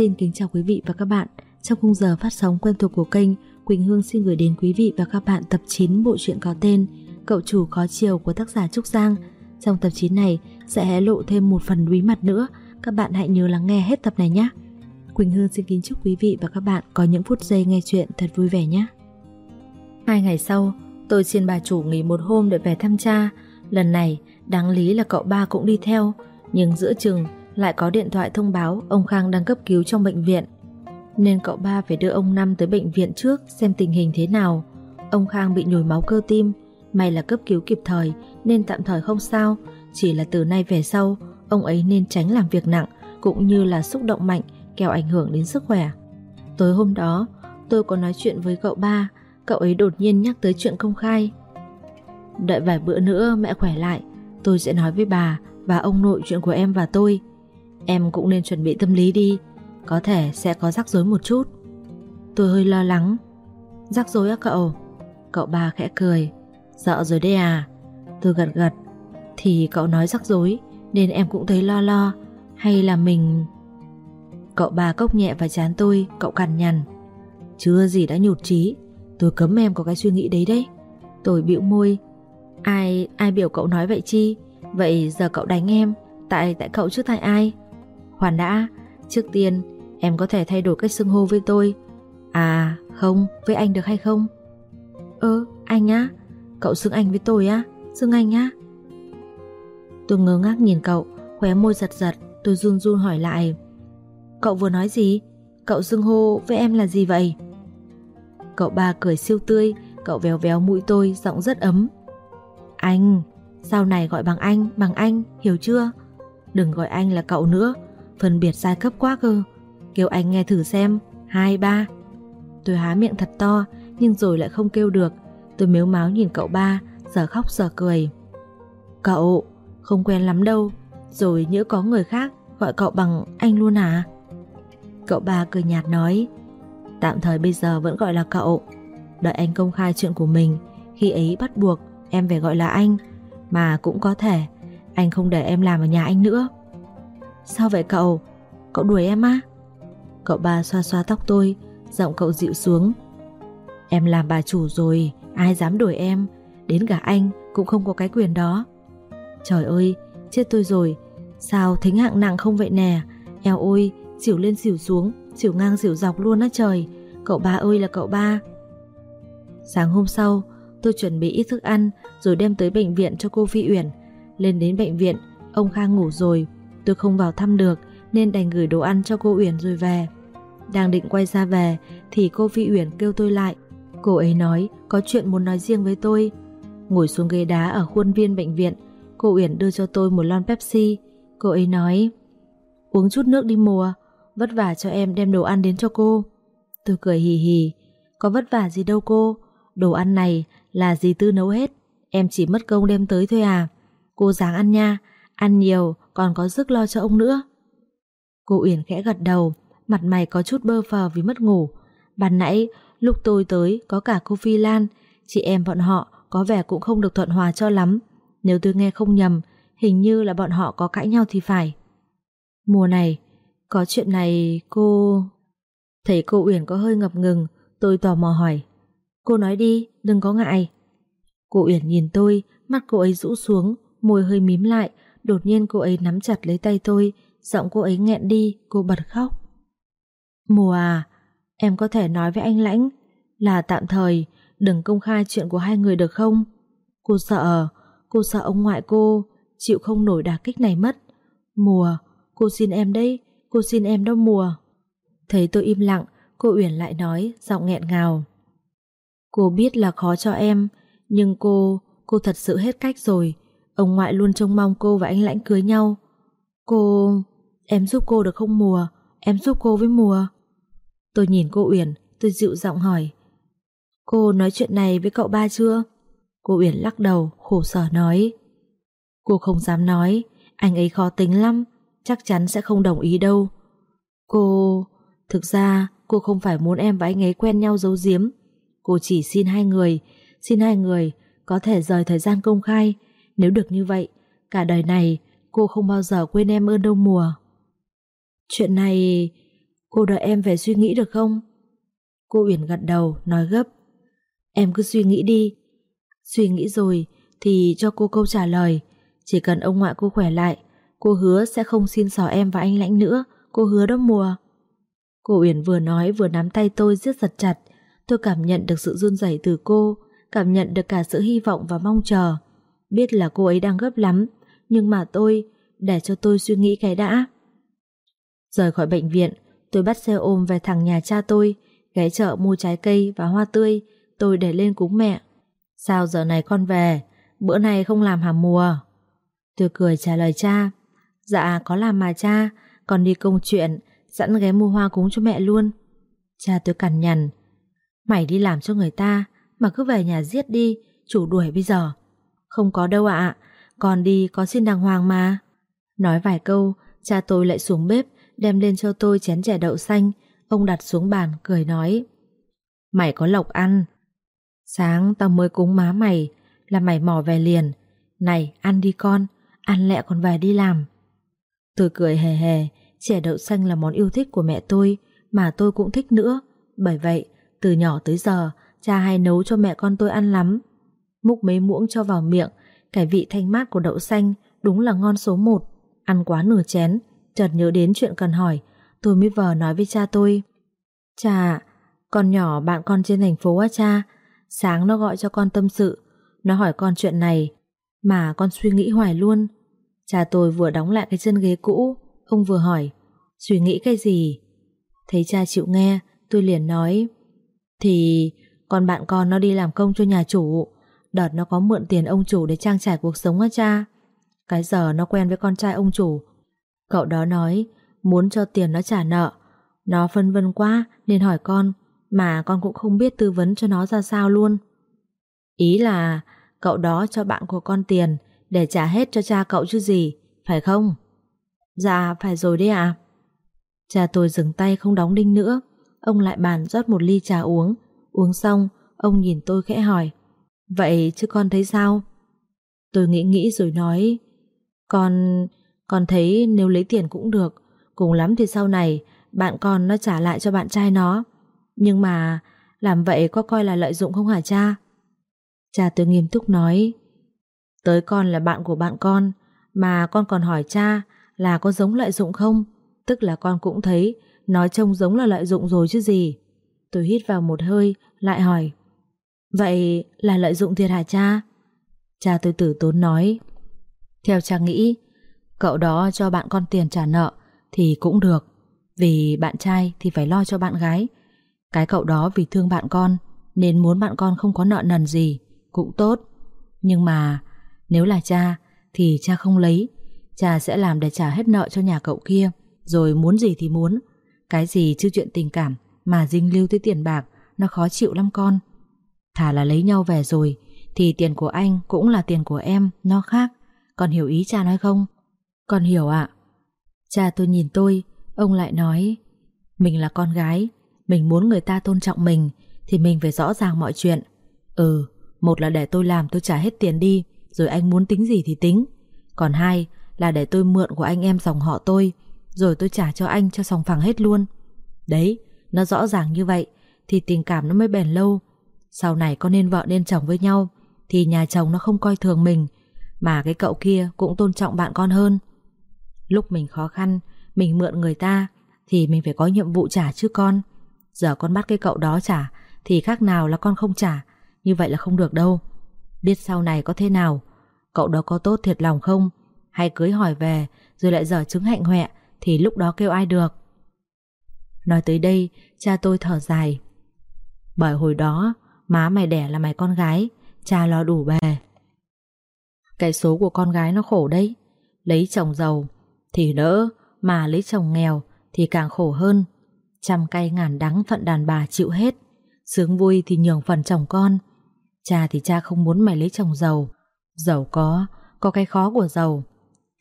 Xin kính chào quý vị và các bạn. Trong khung giờ phát sóng quen thuộc của kênh, Quỳnh Hương xin gửi đến quý vị và các bạn tập 9 bộ truyện có tên Cậu chủ khó chiều của tác giả Trúc Giang. Trong tập 9 này sẽ hé lộ thêm một phần bí mật nữa, các bạn hãy nhớ lắng nghe hết tập này nhé. Quỳnh Hương xin kính chúc quý vị và các bạn có những phút giây nghe chuyện thật vui vẻ nhé. Hai ngày sau, tôi xin bà chủ nghỉ một hôm để về thăm cha. Lần này, đáng lý là cậu ba cũng đi theo, nhưng giữa chừng lại có điện thoại thông báo ông Khang đang cấp cứu trong bệnh viện. Nên cậu ba phải đưa ông Năm tới bệnh viện trước xem tình hình thế nào. Ông Khang bị nhồi máu cơ tim, may là cấp cứu kịp thời nên tạm thời không sao, chỉ là từ nay về sau ông ấy nên tránh làm việc nặng cũng như là xúc động mạnh kẻo ảnh hưởng đến sức khỏe. Tối hôm đó, tôi có nói chuyện với cậu ba, cậu ấy đột nhiên nhắc tới chuyện công khai. Đợi vài bữa nữa mẹ khỏe lại, tôi sẽ nói với bà và ông nội chuyện của em và tôi. Em cũng nên chuẩn bị tâm lý đi. Có thể sẽ có rắc rối một chút. Tôi hơi lo lắng. Rắc rối á cậu? Cậu ba khẽ cười. Sợ rồi đấy à? Tôi gật gật. Thì cậu nói rắc rối, Nên em cũng thấy lo lo. Hay là mình Cậu ba cốc nhẹ vào chán tôi, Cậu cằn nhằn. Chưa gì đã nhụt chí. Tôi cấm em có cái suy nghĩ đấy đấy. Tôi bĩu môi. Ai ai biểu cậu nói vậy chi? Vậy giờ cậu đánh em, Tại tại cậu chứ tại ai? Hoàn đã, trước tiên em có thể thay đổi cách xưng hô với tôi. À, không, với anh được hay không? Ơ, anh á? Cậu xưng anh với tôi á? Xưng anh á? Tôi ngơ ngác nhìn cậu, khóe môi giật giật, tôi run run hỏi lại. Cậu vừa nói gì? Cậu xưng hô với em là gì vậy? Cậu ba cười siêu tươi, cậu véo véo mũi tôi, giọng rất ấm. Anh, sau này gọi bằng anh, bằng anh, hiểu chưa? Đừng gọi anh là cậu nữa, phân biệt giai cấp quá cơ. Kêu anh nghe thử xem, hai ba. Tôi há miệng thật to, nhưng rồi lại không kêu được. Tôi mếu máu nhìn cậu ba, giờ khóc giờ cười. Cậu, không quen lắm đâu, rồi nhỡ có người khác gọi cậu bằng anh luôn à? Cậu ba cười nhạt nói, tạm thời bây giờ vẫn gọi là cậu. Đợi anh công khai chuyện của mình, khi ấy bắt buộc em phải gọi là anh, mà cũng có thể anh không để em làm ở nhà anh nữa. Sao vậy cậu? Cậu đuổi em á? Cậu ba xoa xoa tóc tôi, giọng cậu dịu xuống. Em làm bà chủ rồi, ai dám đuổi em, đến cả anh cũng không có cái quyền đó. Trời ơi, chết tôi rồi, sao thính hạng nặng không vậy nè, eo ôi, xỉu lên xỉu xuống, xỉu ngang xỉu dọc luôn á trời, cậu ba ơi là cậu ba. Sáng hôm sau, tôi chuẩn bị ít thức ăn rồi đem tới bệnh viện cho cô Phi Uyển. Lên đến bệnh viện, ông Khang ngủ rồi, Tôi không vào thăm được nên đành gửi đồ ăn cho cô Uyển rồi về. Đang định quay ra về thì cô Phi Uyển kêu tôi lại. Cô ấy nói có chuyện muốn nói riêng với tôi. Ngồi xuống ghế đá ở khuôn viên bệnh viện, cô Uyển đưa cho tôi một lon Pepsi. Cô ấy nói uống chút nước đi mùa, vất vả cho em đem đồ ăn đến cho cô. Tôi cười hì hì, có vất vả gì đâu cô, đồ ăn này là dì Tư nấu hết, em chỉ mất công đem tới thôi à. Cô dáng ăn nha, ăn nhiều còn có sức lo cho ông nữa. Cô Uyển khẽ gật đầu, mặt mày có chút bơ phờ vì mất ngủ. Ban nãy, lúc tôi tới có cả cô Phi Lan, chị em bọn họ có vẻ cũng không được thuận hòa cho lắm. Nếu tôi nghe không nhầm, hình như là bọn họ có cãi nhau thì phải. Mùa này, có chuyện này cô... Thấy cô Uyển có hơi ngập ngừng, tôi tò mò hỏi. Cô nói đi, đừng có ngại. Cô Uyển nhìn tôi, mắt cô ấy rũ xuống, môi hơi mím lại, Đột nhiên cô ấy nắm chặt lấy tay tôi, giọng cô ấy nghẹn đi, cô bật khóc. Mùa à, em có thể nói với anh Lãnh là tạm thời, đừng công khai chuyện của hai người được không? Cô sợ, cô sợ ông ngoại cô chịu không nổi đả kích này mất. Mùa, cô xin em đấy, cô xin em đâu mùa. Thấy tôi im lặng, cô Uyển lại nói, giọng nghẹn ngào. Cô biết là khó cho em, nhưng cô, cô thật sự hết cách rồi. Ông ngoại luôn trông mong cô và anh Lãnh cưới nhau. Cô... Em giúp cô được không mùa? Em giúp cô với mùa. Tôi nhìn cô Uyển, tôi dịu giọng hỏi. Cô nói chuyện này với cậu ba chưa? Cô Uyển lắc đầu, khổ sở nói. Cô không dám nói, anh ấy khó tính lắm, chắc chắn sẽ không đồng ý đâu. Cô... Thực ra, cô không phải muốn em và anh ấy quen nhau giấu giếm. Cô chỉ xin hai người, xin hai người có thể rời thời gian công khai nếu được như vậy, cả đời này cô không bao giờ quên em ơn đâu mùa. Chuyện này... Cô đợi em về suy nghĩ được không? Cô Uyển gật đầu, nói gấp. Em cứ suy nghĩ đi. Suy nghĩ rồi thì cho cô câu trả lời. Chỉ cần ông ngoại cô khỏe lại, cô hứa sẽ không xin xỏ em và anh Lãnh nữa. Cô hứa đó mùa. Cô Uyển vừa nói vừa nắm tay tôi siết giật chặt. Tôi cảm nhận được sự run rẩy từ cô, cảm nhận được cả sự hy vọng và mong chờ. Biết là cô ấy đang gấp lắm, nhưng mà tôi, để cho tôi suy nghĩ cái đã. Rời khỏi bệnh viện, tôi bắt xe ôm về thẳng nhà cha tôi, ghé chợ mua trái cây và hoa tươi, tôi để lên cúng mẹ. Sao giờ này con về, bữa nay không làm hàm mùa? Tôi cười trả lời cha, dạ có làm mà cha, còn đi công chuyện, sẵn ghé mua hoa cúng cho mẹ luôn. Cha tôi cằn nhằn, mày đi làm cho người ta, mà cứ về nhà giết đi, chủ đuổi bây giờ. Không có đâu ạ, con đi có xin đàng hoàng mà. Nói vài câu, cha tôi lại xuống bếp, đem lên cho tôi chén chè đậu xanh, ông đặt xuống bàn, cười nói. Mày có lộc ăn. Sáng tao mới cúng má mày, là mày mò về liền. Này, ăn đi con, ăn lẹ còn về đi làm. Tôi cười hề hề, chè đậu xanh là món yêu thích của mẹ tôi, mà tôi cũng thích nữa. Bởi vậy, từ nhỏ tới giờ, cha hay nấu cho mẹ con tôi ăn lắm. Múc mấy muỗng cho vào miệng, cái vị thanh mát của đậu xanh đúng là ngon số một. Ăn quá nửa chén, chợt nhớ đến chuyện cần hỏi, tôi mới vờ nói với cha tôi. Cha, con nhỏ bạn con trên thành phố á cha, sáng nó gọi cho con tâm sự, nó hỏi con chuyện này, mà con suy nghĩ hoài luôn. Cha tôi vừa đóng lại cái chân ghế cũ, ông vừa hỏi, suy nghĩ cái gì? Thấy cha chịu nghe, tôi liền nói, thì con bạn con nó đi làm công cho nhà chủ, đợt nó có mượn tiền ông chủ để trang trải cuộc sống á cha. Cái giờ nó quen với con trai ông chủ. Cậu đó nói muốn cho tiền nó trả nợ. Nó phân vân quá nên hỏi con, mà con cũng không biết tư vấn cho nó ra sao luôn. Ý là cậu đó cho bạn của con tiền để trả hết cho cha cậu chứ gì, phải không? Dạ, phải rồi đấy ạ. Cha tôi dừng tay không đóng đinh nữa. Ông lại bàn rót một ly trà uống. Uống xong, ông nhìn tôi khẽ hỏi. Vậy chứ con thấy sao? Tôi nghĩ nghĩ rồi nói, Con... con thấy nếu lấy tiền cũng được, Cùng lắm thì sau này Bạn con nó trả lại cho bạn trai nó Nhưng mà Làm vậy có coi là lợi dụng không hả cha? Cha tôi nghiêm túc nói, Tới con là bạn của bạn con, Mà con còn hỏi cha Là có giống lợi dụng không? Tức là con cũng thấy Nói trông giống là lợi dụng rồi chứ gì Tôi hít vào một hơi, Lại hỏi Vậy là lợi dụng thiệt hả cha? Cha tôi tử tốn nói. Theo cha nghĩ, Cậu đó cho bạn con tiền trả nợ Thì cũng được. Vì bạn trai thì phải lo cho bạn gái. Cái cậu đó vì thương bạn con Nên muốn bạn con không có nợ nần gì Cũng tốt. Nhưng mà nếu là cha Thì cha không lấy. Cha sẽ làm để trả hết nợ cho nhà cậu kia, Rồi muốn gì thì muốn. Cái gì chứ chuyện tình cảm Mà dinh lưu tới tiền bạc Nó khó chịu lắm con. Thà là lấy nhau về rồi, Thì tiền của anh cũng là tiền của em, Nó khác. Con hiểu ý cha nói không? Con hiểu ạ. Cha tôi nhìn tôi, Ông lại nói, Mình là con gái, Mình muốn người ta tôn trọng mình, Thì mình phải rõ ràng mọi chuyện. Ừ Một là để tôi làm tôi trả hết tiền đi, Rồi anh muốn tính gì thì tính. Còn hai là để tôi mượn của anh em dòng họ tôi, Rồi tôi trả cho anh cho sòng phẳng hết luôn. Đấy, Nó rõ ràng như vậy, Thì tình cảm nó mới bền lâu sau này có nên vợ nên chồng với nhau, Thì nhà chồng nó không coi thường mình, Mà cái cậu kia cũng tôn trọng bạn con hơn. Lúc mình khó khăn, Mình mượn người ta, Thì mình phải có nhiệm vụ trả chứ con. Giờ con bắt cái cậu đó trả, Thì khác nào là con không trả, Như vậy là không được đâu. Biết sau này có thế nào, Cậu đó có tốt thiệt lòng không? Hay cưới hỏi về, Rồi lại dở chứng hạnh hoẹ Thì lúc đó kêu ai được? Nói tới đây, Cha tôi thở dài. Bởi hồi đó Má mày đẻ là mày con gái, Cha lo đủ bề. Cái số của con gái nó khổ đấy. Lấy chồng giàu Thì đỡ, Mà lấy chồng nghèo Thì càng khổ hơn. Trăm cay ngàn đắng phận đàn bà chịu hết, Sướng vui thì nhường phần chồng con. Cha thì cha không muốn mày lấy chồng giàu. Giàu có Có cái khó của giàu.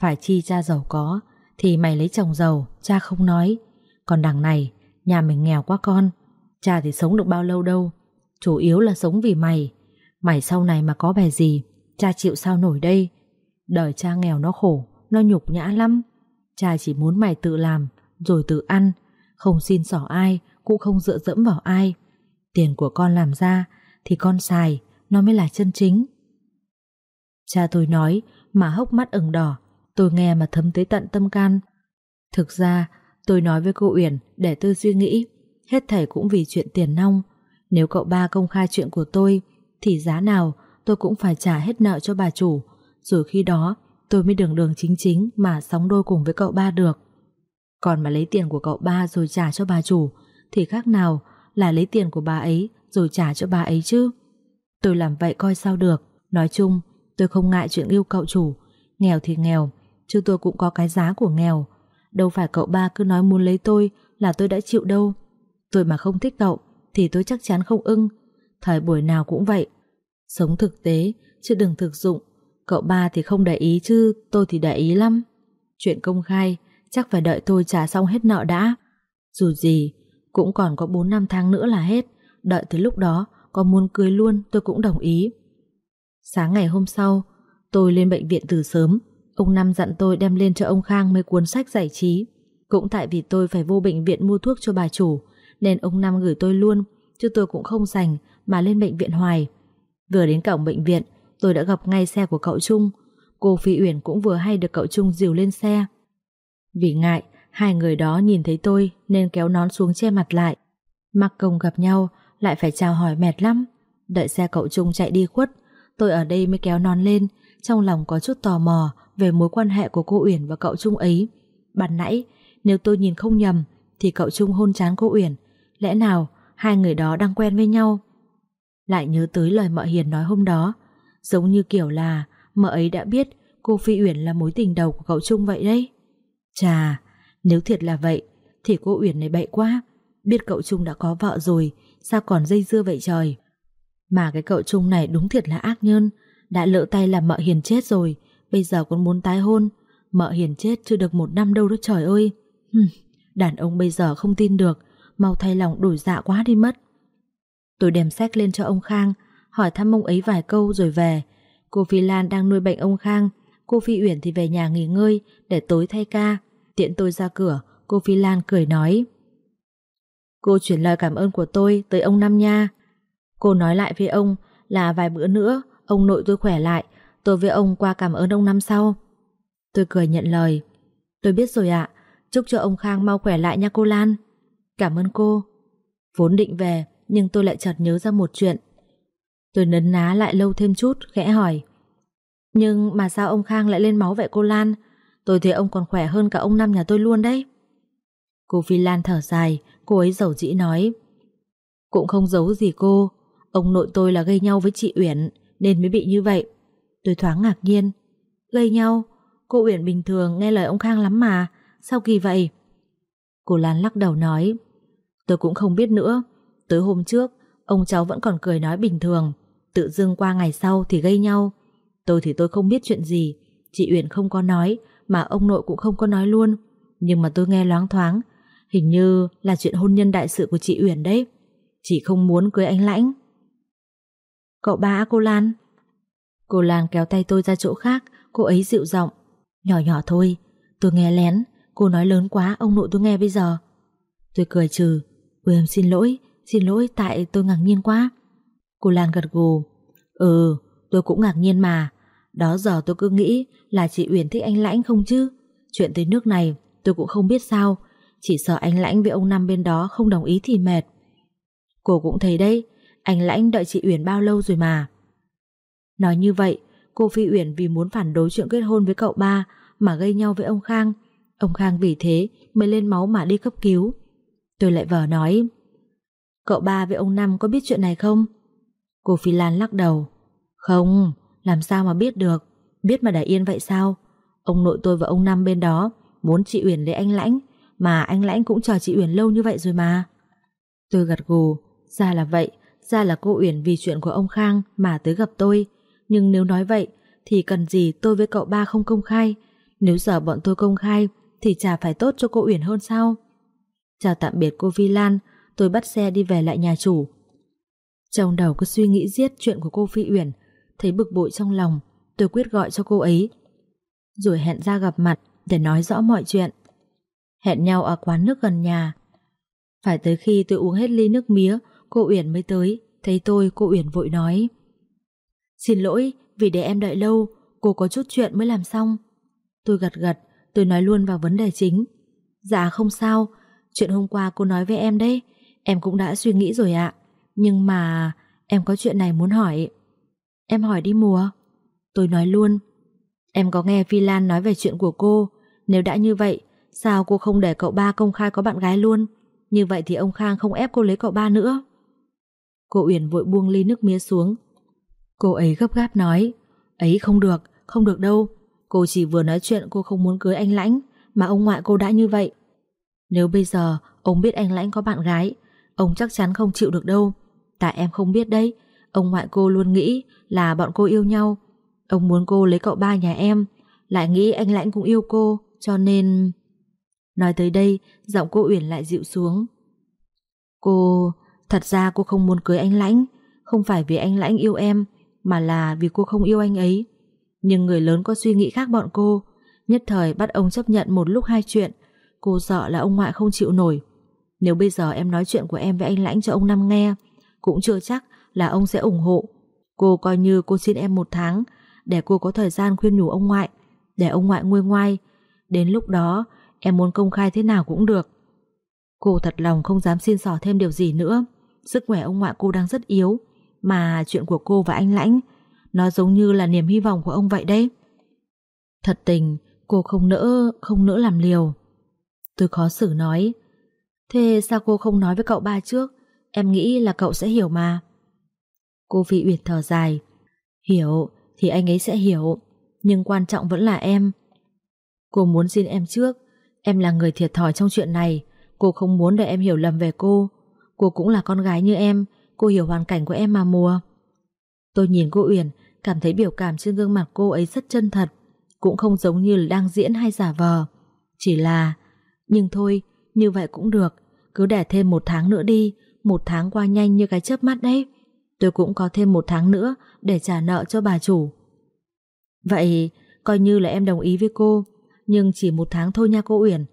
Phải chi cha giàu có Thì mày lấy chồng giàu, Cha không nói. Còn đằng này, Nhà mình nghèo quá con. Cha thì sống được bao lâu đâu Chủ yếu là sống vì mày. Mày sau này mà có bè gì Cha chịu sao nổi đây? Đời cha nghèo nó khổ, nó nhục nhã lắm. Cha chỉ muốn mày tự làm Rồi tự ăn. Không xin xỏ ai Cũng không dựa dẫm vào ai. Tiền của con làm ra Thì con xài Nó mới là chân chính. Cha tôi nói Mà hốc mắt ửng đỏ Tôi nghe mà thấm tới tận tâm can. Thực ra tôi nói với cô Uyển Để tôi suy nghĩ. Hết thảy cũng vì chuyện tiền nong. Nếu cậu ba công khai chuyện của tôi, Thì giá nào tôi cũng phải trả hết nợ cho bà chủ. Rồi khi đó, tôi mới đường đường chính chính Mà sóng đôi cùng với cậu ba được. Còn mà lấy tiền của cậu ba rồi trả cho bà chủ, Thì khác nào là lấy tiền của bà ấy Rồi trả cho bà ấy chứ? Tôi làm vậy coi sao được. Nói chung, tôi không ngại chuyện yêu cậu chủ. Nghèo thì nghèo, Chứ tôi cũng có cái giá của nghèo. Đâu phải cậu ba cứ nói muốn lấy tôi Là tôi đã chịu đâu. Tôi mà không thích cậu thì tôi chắc chắn không ưng. Thời buổi nào cũng vậy. Sống thực tế, chứ đừng thực dụng. Cậu ba thì không để ý chứ, Tôi thì để ý lắm. Chuyện công khai, chắc phải đợi tôi trả xong hết nợ đã. Dù gì, Cũng còn có 4 năm tháng nữa là hết. Đợi tới lúc đó, Có muốn cưới luôn, tôi cũng đồng ý. Sáng ngày hôm sau, Tôi lên bệnh viện từ sớm. Ông Năm dặn tôi đem lên cho ông Khang mấy cuốn sách giải trí. Cũng tại vì tôi phải vô bệnh viện mua thuốc cho bà chủ nên ông Năm gửi tôi luôn, Chứ tôi cũng không dành Mà lên bệnh viện hoài. Vừa đến cổng bệnh viện, Tôi đã gặp ngay xe của cậu Trung. Cô Phi Uyển cũng vừa hay được cậu Trung dìu lên xe. Vì ngại, Hai người đó nhìn thấy tôi Nên kéo nón xuống che mặt lại. Mặc công gặp nhau, Lại phải chào hỏi mệt lắm. Đợi xe cậu Trung chạy đi khuất, Tôi ở đây mới kéo nón lên, Trong lòng có chút tò mò Về mối quan hệ của cô Uyển và cậu Trung ấy. Ban nãy, Nếu tôi nhìn không nhầm, Thì cậu Trung hôn chán cô Uyển Lẽ nào hai người đó đang quen với nhau? Lại nhớ tới lời mợ Hiền nói hôm đó Giống như kiểu là Mợ ấy đã biết cô Phi Uyển là mối tình đầu của cậu Trung vậy đấy. Chà Nếu thiệt là vậy Thì cô Uyển này bậy quá Biết cậu Trung đã có vợ rồi Sao còn dây dưa vậy trời? Mà cái cậu Trung này đúng thiệt là ác nhân Đã lỡ tay làm mợ Hiền chết rồi Bây giờ còn muốn tái hôn Mợ Hiền chết chưa được một năm đâu đó trời ơi. Hừm, Đàn ông bây giờ không tin được Mau thay lòng đổi dạ quá đi mất. Tôi đem sách lên cho ông Khang, Hỏi thăm ông ấy vài câu rồi về. Cô Phi Lan đang nuôi bệnh ông Khang. Cô Phi Uyển thì về nhà nghỉ ngơi Để tối thay ca. Tiện tôi ra cửa, Cô Phi Lan cười nói. Cô chuyển lời cảm ơn của tôi tới ông Năm nha. Cô nói lại với ông Là vài bữa nữa, Ông nội tôi khỏe lại. Tôi với ông qua cảm ơn ông năm sau. Tôi cười nhận lời. Tôi biết rồi ạ. Chúc cho ông Khang mau khỏe lại nha cô Lan. Cảm ơn cô. Vốn định về, Nhưng tôi lại chợt nhớ ra một chuyện. Tôi nấn ná lại lâu thêm chút, Khẽ hỏi. Nhưng mà sao ông Khang lại lên máu vậy cô Lan? Tôi thấy ông còn khỏe hơn cả ông Năm nhà tôi luôn đấy. Cô Phi Lan thở dài, Cô ấy giàu dĩ nói. Cũng không giấu gì cô, Ông nội tôi là gây nhau với chị Uyển, Nên mới bị như vậy. Tôi thoáng ngạc nhiên. Gây nhau? Cô Uyển bình thường nghe lời ông Khang lắm mà, Sao kỳ vậy? Cô Lan lắc đầu nói. Tôi cũng không biết nữa. Tới hôm trước, Ông cháu vẫn còn cười nói bình thường. Tự dưng qua ngày sau thì gây nhau. Tôi thì tôi không biết chuyện gì. Chị Uyển không có nói, Mà ông nội cũng không có nói luôn. Nhưng mà tôi nghe loáng thoáng, Hình như là chuyện hôn nhân đại sự của chị Uyển đấy. Chị không muốn cưới anh Lãnh. Cậu ba, cô Lan. Cô Lan kéo tay tôi ra chỗ khác, Cô ấy dịu giọng. Nhỏ nhỏ thôi, Tôi nghe lén. Cô nói lớn quá, ông nội tôi nghe bây giờ. Tôi cười trừ. Ôi em xin lỗi Xin lỗi, tại tôi ngạc nhiên quá. Cô Lan gật gù. Ừ tôi cũng ngạc nhiên mà. Đó giờ tôi cứ nghĩ là chị Uyển thích anh Lãnh không chứ? Chuyện tới nước này, tôi cũng không biết sao. Chỉ sợ anh Lãnh với ông Năm bên đó không đồng ý thì mệt. Cô cũng thấy đấy, Anh Lãnh đợi chị Uyển bao lâu rồi mà? Nói như vậy, Cô Phi Uyển vì muốn phản đối chuyện kết hôn với cậu ba Mà gây nhau với ông Khang. Ông Khang vì thế mới lên máu mà đi cấp cứu. Tôi lại vờ nói Cậu ba với ông Năm có biết chuyện này không? Cô Phi Lan lắc đầu Không, làm sao mà biết được? Biết mà để yên vậy sao? Ông nội tôi và ông Năm bên đó Muốn chị Uyển lấy anh Lãnh Mà anh Lãnh cũng chờ chị Uyển lâu như vậy rồi mà. Tôi gật gù Ra là vậy Ra là cô Uyển vì chuyện của ông Khang Mà tới gặp tôi. Nhưng nếu nói vậy Thì cần gì tôi với cậu ba không công khai? Nếu giờ bọn tôi công khai Thì chả phải tốt cho cô Uyển hơn sao? Chào tạm biệt cô Vi Lan Tôi bắt xe đi về lại nhà chủ Trong đầu cứ suy nghĩ giết chuyện của cô Phi Uyển Thấy bực bội trong lòng Tôi quyết gọi cho cô ấy Rồi hẹn ra gặp mặt Để nói rõ mọi chuyện Hẹn nhau ở quán nước gần nhà Phải tới khi tôi uống hết ly nước mía, cô Uyển mới tới. Thấy tôi, cô Uyển vội nói. Xin lỗi, vì để em đợi lâu, cô có chút chuyện mới làm xong. Tôi gật gật, tôi nói luôn vào vấn đề chính. Dạ không sao, chuyện hôm qua cô nói với em đấy, em cũng đã suy nghĩ rồi ạ. Nhưng mà em có chuyện này muốn hỏi. Em hỏi đi mùa. Tôi nói luôn. Em có nghe Phi Lan nói về chuyện của cô, nếu đã như vậy, sao cô không để cậu ba công khai có bạn gái luôn? Như vậy thì ông Khang không ép cô lấy cậu ba nữa. Cô Uyển vội buông ly nước mía xuống. Cô ấy gấp gáp nói, ấy không được, không được đâu. Cô chỉ vừa nói chuyện cô không muốn cưới anh Lãnh, mà ông ngoại cô đã như vậy. Nếu bây giờ ông biết anh Lãnh có bạn gái, ông chắc chắn không chịu được đâu. Tại em không biết đấy, ông ngoại cô luôn nghĩ là bọn cô yêu nhau. Ông muốn cô lấy cậu ba nhà em, lại nghĩ anh Lãnh cũng yêu cô, cho nên... Nói tới đây, giọng cô Uyển lại dịu xuống. Cô... Thật ra cô không muốn cưới anh Lãnh, không phải vì anh Lãnh yêu em, mà là vì cô không yêu anh ấy. Nhưng người lớn có suy nghĩ khác bọn cô, nhất thời bắt ông chấp nhận một lúc hai chuyện, cô sợ là ông ngoại không chịu nổi. Nếu bây giờ em nói chuyện của em với anh Lãnh cho ông Năm nghe, cũng chưa chắc là ông sẽ ủng hộ. Cô coi như cô xin em một tháng, để cô có thời gian khuyên nhủ ông ngoại, để ông ngoại nguôi ngoai. Đến lúc đó, em muốn công khai thế nào cũng được. Cô thật lòng không dám xin sỏ thêm điều gì nữa. Sức khỏe ông ngoại cô đang rất yếu, mà chuyện của cô và anh Lãnh, nó giống như là niềm hy vọng của ông vậy đấy. Thật tình, cô không nỡ, không nỡ làm liều. Tôi khó xử nói, thế sao cô không nói với cậu ba trước? Em nghĩ là cậu sẽ hiểu mà. Cô Phi Uyệt thở dài, hiểu thì anh ấy sẽ hiểu, nhưng quan trọng vẫn là em. Cô muốn xin em trước, em là người thiệt thòi trong chuyện này, cô không muốn để em hiểu lầm về cô. Cô cũng là con gái như em, cô hiểu hoàn cảnh của em mà mùa. Tôi nhìn cô Uyển, cảm thấy biểu cảm trên gương mặt cô ấy rất chân thật, cũng không giống như là đang diễn hay giả vờ. Chỉ là, nhưng thôi, như vậy cũng được, cứ để thêm một tháng nữa đi, một tháng qua nhanh như cái chớp mắt đấy. Tôi cũng có thêm một tháng nữa để trả nợ cho bà chủ. Vậy, coi như là em đồng ý với cô, nhưng chỉ một tháng thôi nha cô Uyển.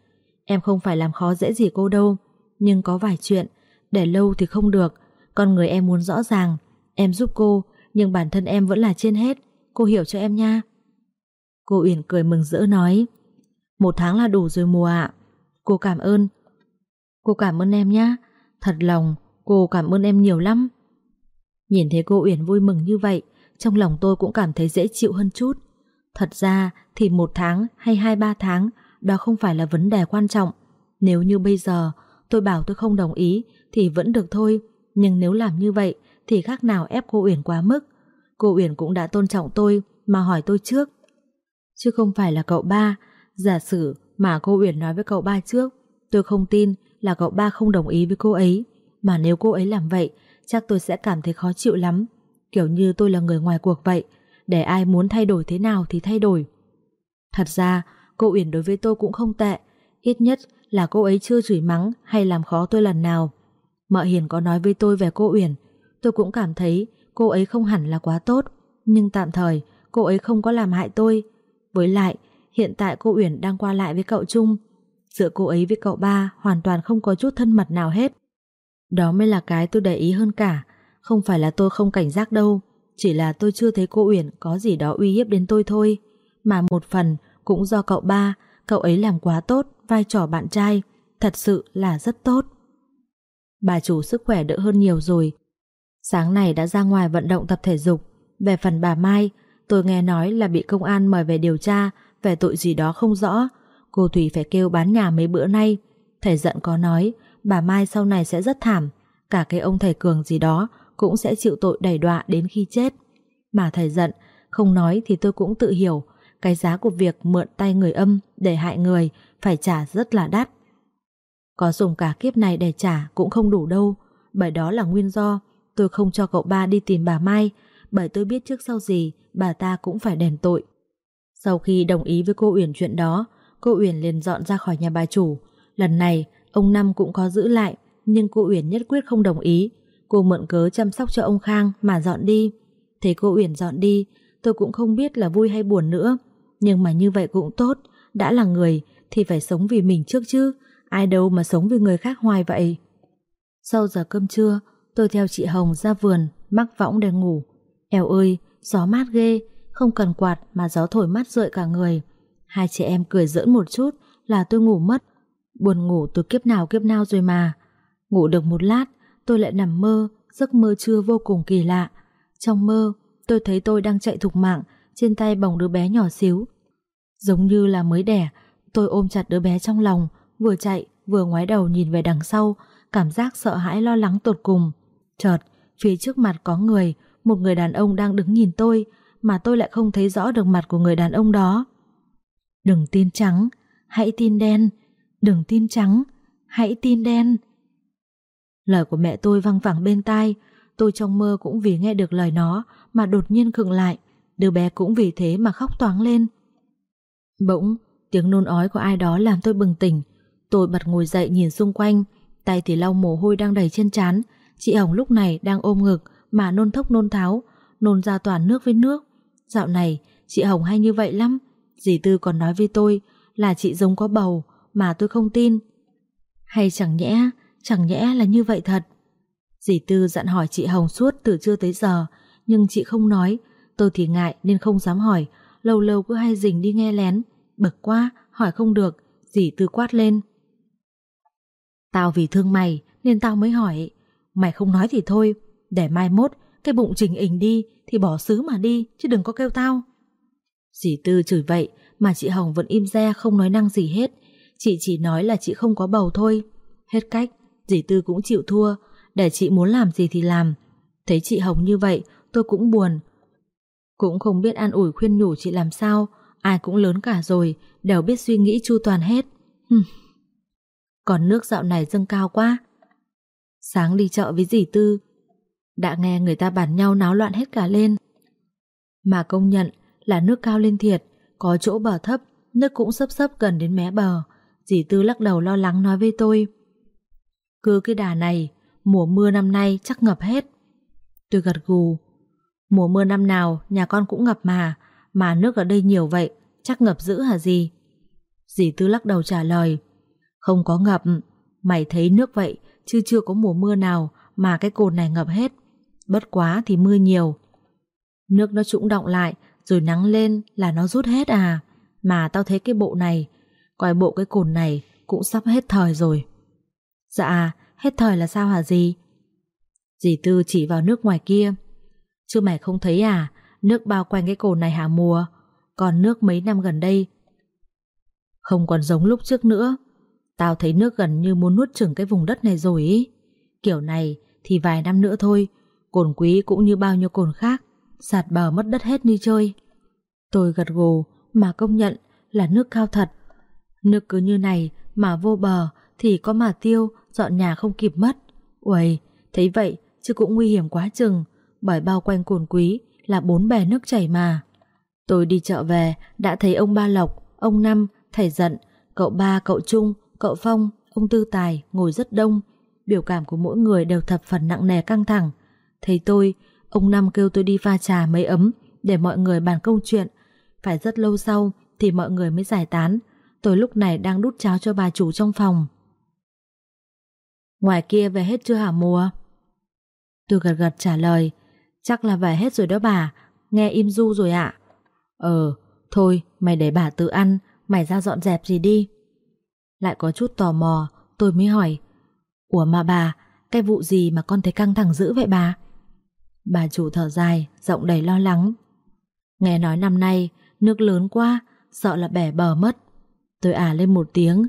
Em không phải làm khó dễ gì cô đâu, nhưng có vài chuyện, để lâu thì không được, con người em muốn rõ ràng. Em giúp cô, nhưng bản thân em vẫn là trên hết, cô hiểu cho em nha. Cô Uyển cười mừng rỡ nói, một tháng là đủ rồi mùa ạ. Cô cảm ơn. Cô cảm ơn em nhá. Thật lòng, cô cảm ơn em nhiều lắm. Nhìn thấy cô Uyển vui mừng như vậy, trong lòng tôi cũng cảm thấy dễ chịu hơn chút. Thật ra thì một tháng hay hai ba tháng, đó không phải là vấn đề quan trọng. Nếu như bây giờ tôi bảo tôi không đồng ý thì vẫn được thôi, nhưng nếu làm như vậy thì khác nào ép cô Uyển quá mức. Cô Uyển cũng đã tôn trọng tôi mà hỏi tôi trước. Chứ không phải là cậu ba, giả sử mà cô Uyển nói với cậu ba trước, tôi không tin là cậu ba không đồng ý với cô ấy, mà nếu cô ấy làm vậy, chắc tôi sẽ cảm thấy khó chịu lắm. Kiểu như tôi là người ngoài cuộc vậy, để ai muốn thay đổi thế nào thì thay đổi. Thật ra, cô Uyển đối với tôi cũng không tệ, ít nhất là cô ấy chưa chửi mắng hay làm khó tôi lần nào. Mợ Hiền có nói với tôi về cô Uyển, tôi cũng cảm thấy cô ấy không hẳn là quá tốt, nhưng tạm thời cô ấy không có làm hại tôi. Với lại, hiện tại cô Uyển đang qua lại với cậu Trung, giữa cô ấy với cậu ba hoàn toàn không có chút thân mật nào hết. Đó mới là cái tôi để ý hơn cả, không phải là tôi không cảnh giác đâu, chỉ là tôi chưa thấy cô Uyển có gì đó uy hiếp đến tôi thôi, mà một phần cũng do cậu ba, cậu ấy làm quá tốt vai trò bạn trai, thật sự là rất tốt. Bà chủ sức khỏe đỡ hơn nhiều rồi. Sáng này đã ra ngoài vận động tập thể dục. Về phần bà Mai, tôi nghe nói là bị công an mời về điều tra về tội gì đó không rõ. Cô Thủy phải kêu bán nhà mấy bữa nay. Thầy giận có nói bà Mai sau này sẽ rất thảm. Cả cái ông thầy Cường gì đó cũng sẽ chịu tội đẩy đọa đến khi chết. Mà thầy giận, không nói thì tôi cũng tự hiểu cái giá của việc mượn tay người âm để hại người phải trả rất là đắt. Có dùng cả kiếp này để trả cũng không đủ đâu, bởi đó là nguyên do tôi không cho cậu ba đi tìm bà Mai, bởi tôi biết trước sau gì bà ta cũng phải đền tội. Sau khi đồng ý với cô Uyển chuyện đó, cô Uyển liền dọn ra khỏi nhà bà chủ. Lần này, ông Năm cũng có giữ lại, nhưng cô Uyển nhất quyết không đồng ý. Cô mượn cớ chăm sóc cho ông Khang mà dọn đi. Thấy cô Uyển dọn đi, tôi cũng không biết là vui hay buồn nữa. Nhưng mà như vậy cũng tốt, đã là người thì phải sống vì mình trước chứ, ai đâu mà sống vì người khác hoài vậy. Sau giờ cơm trưa, tôi theo chị Hồng ra vườn, mắc võng để ngủ. Eo ơi, gió mát ghê, không cần quạt mà gió thổi mát rượi cả người. Hai chị em cười giỡn một chút là tôi ngủ mất. Buồn ngủ từ kiếp nào kiếp nào rồi mà. Ngủ được một lát, tôi lại nằm mơ, giấc mơ trưa vô cùng kỳ lạ. Trong mơ, tôi thấy tôi đang chạy thục mạng, trên tay bồng đứa bé nhỏ xíu. Giống như là mới đẻ, tôi ôm chặt đứa bé trong lòng, vừa chạy, vừa ngoái đầu nhìn về đằng sau, cảm giác sợ hãi lo lắng tột cùng. Chợt, phía trước mặt có người, một người đàn ông đang đứng nhìn tôi, mà tôi lại không thấy rõ được mặt của người đàn ông đó. Đừng tin trắng, hãy tin đen, đừng tin trắng, hãy tin đen. Lời của mẹ tôi văng vẳng bên tai, tôi trong mơ cũng vì nghe được lời nó mà đột nhiên khựng lại, đứa bé cũng vì thế mà khóc toáng lên. Bỗng, tiếng nôn ói của ai đó làm tôi bừng tỉnh, tôi bật ngồi dậy nhìn xung quanh, tay thì lau mồ hôi đang đầy trên trán, chị Hồng lúc này đang ôm ngực mà nôn thốc nôn tháo, nôn ra toàn nước với nước. Dạo này, chị Hồng hay như vậy lắm, dì Tư còn nói với tôi là chị giống có bầu mà tôi không tin. Hay chẳng nhẽ, chẳng nhẽ là như vậy thật. Dì Tư dặn hỏi chị Hồng suốt từ trưa tới giờ, nhưng chị không nói, tôi thì ngại nên không dám hỏi, lâu lâu cứ hay dình đi nghe lén, bực quá, hỏi không được, dì Tư quát lên. Tao vì thương mày nên tao mới hỏi, mày không nói thì thôi, để mai mốt cái bụng trình ình đi thì bỏ xứ mà đi chứ đừng có kêu tao. Dì Tư chửi vậy mà chị Hồng vẫn im re không nói năng gì hết, chị chỉ nói là chị không có bầu thôi. Hết cách, dì Tư cũng chịu thua, để chị muốn làm gì thì làm. Thấy chị Hồng như vậy, tôi cũng buồn. Cũng không biết an ủi khuyên nhủ chị làm sao, ai cũng lớn cả rồi, đều biết suy nghĩ chu toàn hết. Hừm. Còn nước dạo này dâng cao quá. Sáng đi chợ với dì Tư, đã nghe người ta bàn nhau náo loạn hết cả lên. Mà công nhận là nước cao lên thiệt, có chỗ bờ thấp, nước cũng sấp sấp gần đến mé bờ. Dì Tư lắc đầu lo lắng nói với tôi. Cứ cái đà này, mùa mưa năm nay chắc ngập hết. Tôi gật gù. Mùa mưa năm nào nhà con cũng ngập mà, mà nước ở đây nhiều vậy, chắc ngập dữ hả gì? Dì Tư lắc đầu trả lời. Không có ngập, mày thấy nước vậy, chứ chưa có mùa mưa nào mà cái cồn này ngập hết. Bất quá thì mưa nhiều. Nước nó trũng động lại, rồi nắng lên là nó rút hết à. Mà tao thấy cái bộ này, coi bộ cái cồn này cũng sắp hết thời rồi. Dạ, hết thời là sao hả gì? Dì Tư chỉ vào nước ngoài kia. Chứ mày không thấy à, nước bao quanh cái cồn này hả mùa, còn nước mấy năm gần đây không còn giống lúc trước nữa. Tao thấy nước gần như muốn nuốt chửng cái vùng đất này rồi ý. Kiểu này thì vài năm nữa thôi, cồn quý cũng như bao nhiêu cồn khác, sạt bờ mất đất hết như chơi. Tôi gật gù mà công nhận là nước cao thật. Nước cứ như này mà vô bờ thì có mà tiêu, dọn nhà không kịp mất. Uầy, thấy vậy chứ cũng nguy hiểm quá chừng, bởi bao quanh cồn quý là bốn bè nước chảy mà. Tôi đi chợ về, đã thấy ông Ba Lộc, ông Năm, thầy Giận, cậu Ba, cậu Trung, cậu Phong, ông Tư Tài ngồi rất đông. Biểu cảm của mỗi người đều thập phần nặng nề căng thẳng. Thấy tôi, ông Năm kêu tôi đi pha trà mấy ấm để mọi người bàn câu chuyện. Phải rất lâu sau thì mọi người mới giải tán. Tôi lúc này đang đút cháo cho bà chủ trong phòng. Ngoài kia về hết chưa hả mùa? Tôi gật gật trả lời. Chắc là về hết rồi đó bà. Nghe im du rồi ạ. Ờ, thôi mày để bà tự ăn, mày ra dọn dẹp gì đi. Lại có chút tò mò, tôi mới hỏi. Ủa mà bà, cái vụ gì mà con thấy căng thẳng dữ vậy bà? Bà chủ thở dài, giọng đầy lo lắng. Nghe nói năm nay, nước lớn quá, sợ là bẻ bờ mất. Tôi à lên một tiếng.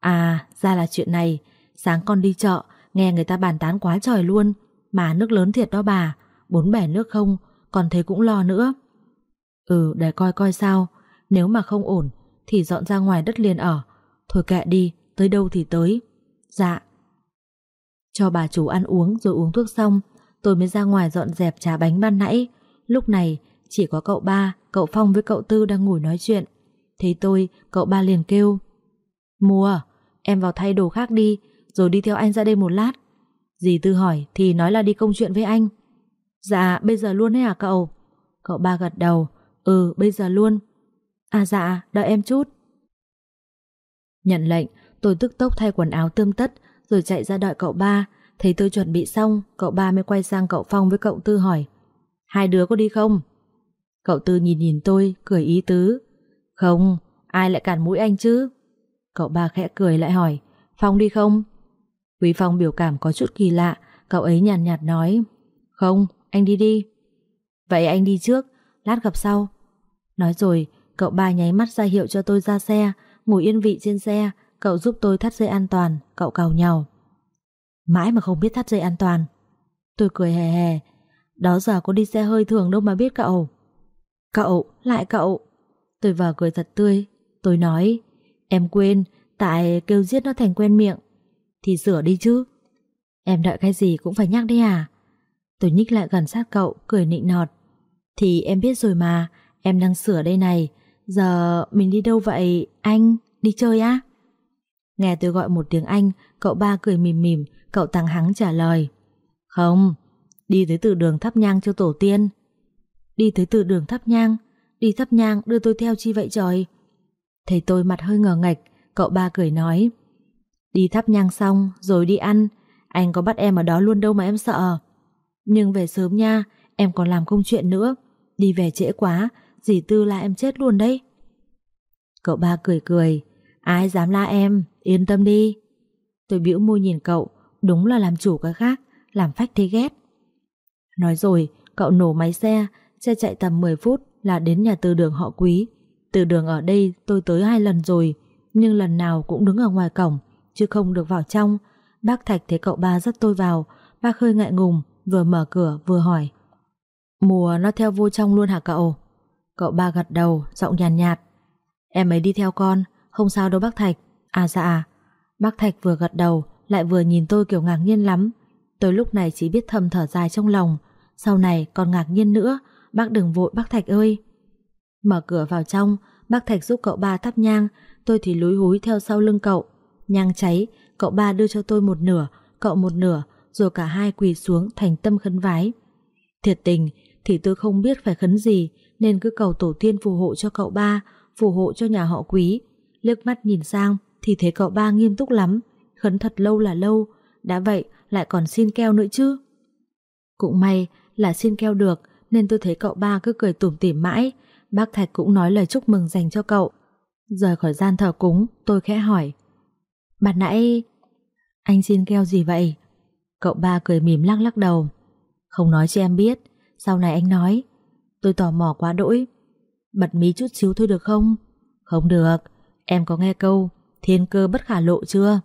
À, ra là chuyện này, sáng con đi chợ, nghe người ta bàn tán quá trời luôn. Mà nước lớn thiệt đó bà, bốn bẻ nước không, còn thấy cũng lo nữa. Ừ, để coi coi sao, nếu mà không ổn, thì dọn ra ngoài đất liền ở. Thôi kệ đi, tới đâu thì tới. Dạ. Cho bà chủ ăn uống rồi uống thuốc xong, tôi mới ra ngoài dọn dẹp trà bánh ban nãy. Lúc này, chỉ có cậu ba, cậu Phong với cậu Tư đang ngồi nói chuyện. Thấy tôi, cậu ba liền kêu. Mùa, em vào thay đồ khác đi, rồi đi theo anh ra đây một lát. Dì Tư hỏi thì nói là đi công chuyện với anh. Dạ, bây giờ luôn ấy à cậu? Cậu ba gật đầu. Ừ, bây giờ luôn. À dạ, đợi em chút. Nhận lệnh, tôi tức tốc thay quần áo tươm tất rồi chạy ra đợi cậu ba. Thấy tôi chuẩn bị xong, cậu ba mới quay sang cậu Phong với cậu Tư hỏi. Hai đứa có đi không? Cậu Tư nhìn nhìn tôi, cười ý tứ. Không, ai lại cản mũi anh chứ? Cậu ba khẽ cười lại hỏi. Phong đi không? Quý Phong biểu cảm có chút kỳ lạ, cậu ấy nhàn nhạt, nhạt nói. Không, anh đi đi. Vậy anh đi trước, lát gặp sau. Nói rồi, cậu ba nháy mắt ra hiệu cho tôi ra xe, ngồi yên vị trên xe, cậu giúp tôi thắt dây an toàn, cậu cào nhau. Mãi mà không biết thắt dây an toàn. Tôi cười hề hề, đó giờ có đi xe hơi thường đâu mà biết cậu. Cậu, lại cậu. Tôi vào cười thật tươi, tôi nói, em quên, tại kêu giết nó thành quen miệng. Thì sửa đi chứ. Em đợi cái gì cũng phải nhắc đấy à? Tôi nhích lại gần sát cậu, cười nịnh nọt. Thì em biết rồi mà, em đang sửa đây này. Giờ mình đi đâu vậy, anh? Đi chơi á? Nghe tôi gọi một tiếng Anh, cậu ba cười mỉm mỉm, cậu tăng hắng trả lời. Không, đi tới từ đường thắp nhang cho tổ tiên. Đi tới từ đường thắp nhang, đi thắp nhang đưa tôi theo chi vậy trời? Thấy tôi mặt hơi ngờ ngạch, cậu ba cười nói. Đi thắp nhang xong rồi đi ăn, anh có bắt em ở đó luôn đâu mà em sợ. Nhưng về sớm nha, em còn làm công chuyện nữa. Đi về trễ quá, dì Tư la em chết luôn đấy. Cậu ba cười cười, ai dám la em, yên tâm đi. Tôi bĩu môi nhìn cậu, đúng là làm chủ cái khác, làm phách thế ghét. Nói rồi, cậu nổ máy xe, xe chạy tầm 10 phút là đến nhà từ đường họ quý. Từ đường ở đây tôi tới hai lần rồi, nhưng lần nào cũng đứng ở ngoài cổng, chứ không được vào trong. Bác Thạch thấy cậu ba dắt tôi vào, bác hơi ngại ngùng, vừa mở cửa vừa hỏi. Mùa nó theo vô trong luôn hả cậu? Cậu ba gật đầu, giọng nhàn nhạt, nhạt. Em ấy đi theo con, không sao đâu bác Thạch. À dạ. À. Bác Thạch vừa gật đầu, lại vừa nhìn tôi kiểu ngạc nhiên lắm. Tôi lúc này chỉ biết thầm thở dài trong lòng. Sau này còn ngạc nhiên nữa, bác đừng vội bác Thạch ơi. Mở cửa vào trong, bác Thạch giúp cậu ba thắp nhang, tôi thì lúi húi theo sau lưng cậu. Nhang cháy, cậu ba đưa cho tôi một nửa, cậu một nửa, rồi cả hai quỳ xuống thành tâm khấn vái. Thiệt tình thì tôi không biết phải khấn gì nên cứ cầu tổ tiên phù hộ cho cậu ba, phù hộ cho nhà họ quý. Liếc mắt nhìn sang thì thấy cậu ba nghiêm túc lắm, khấn thật lâu là lâu, đã vậy lại còn xin keo nữa chứ. Cũng may là xin keo được nên tôi thấy cậu ba cứ cười tủm tỉm mãi, bác Thạch cũng nói lời chúc mừng dành cho cậu. Rời khỏi gian thờ cúng, tôi khẽ hỏi. Bạn nãy... Anh xin keo gì vậy? Cậu ba cười mỉm lắc lắc đầu. Không nói cho em biết, sau này anh nói. Tôi tò mò quá đỗi. Bật mí chút xíu thôi được không? Không được, em có nghe câu thiên cơ bất khả lộ chưa?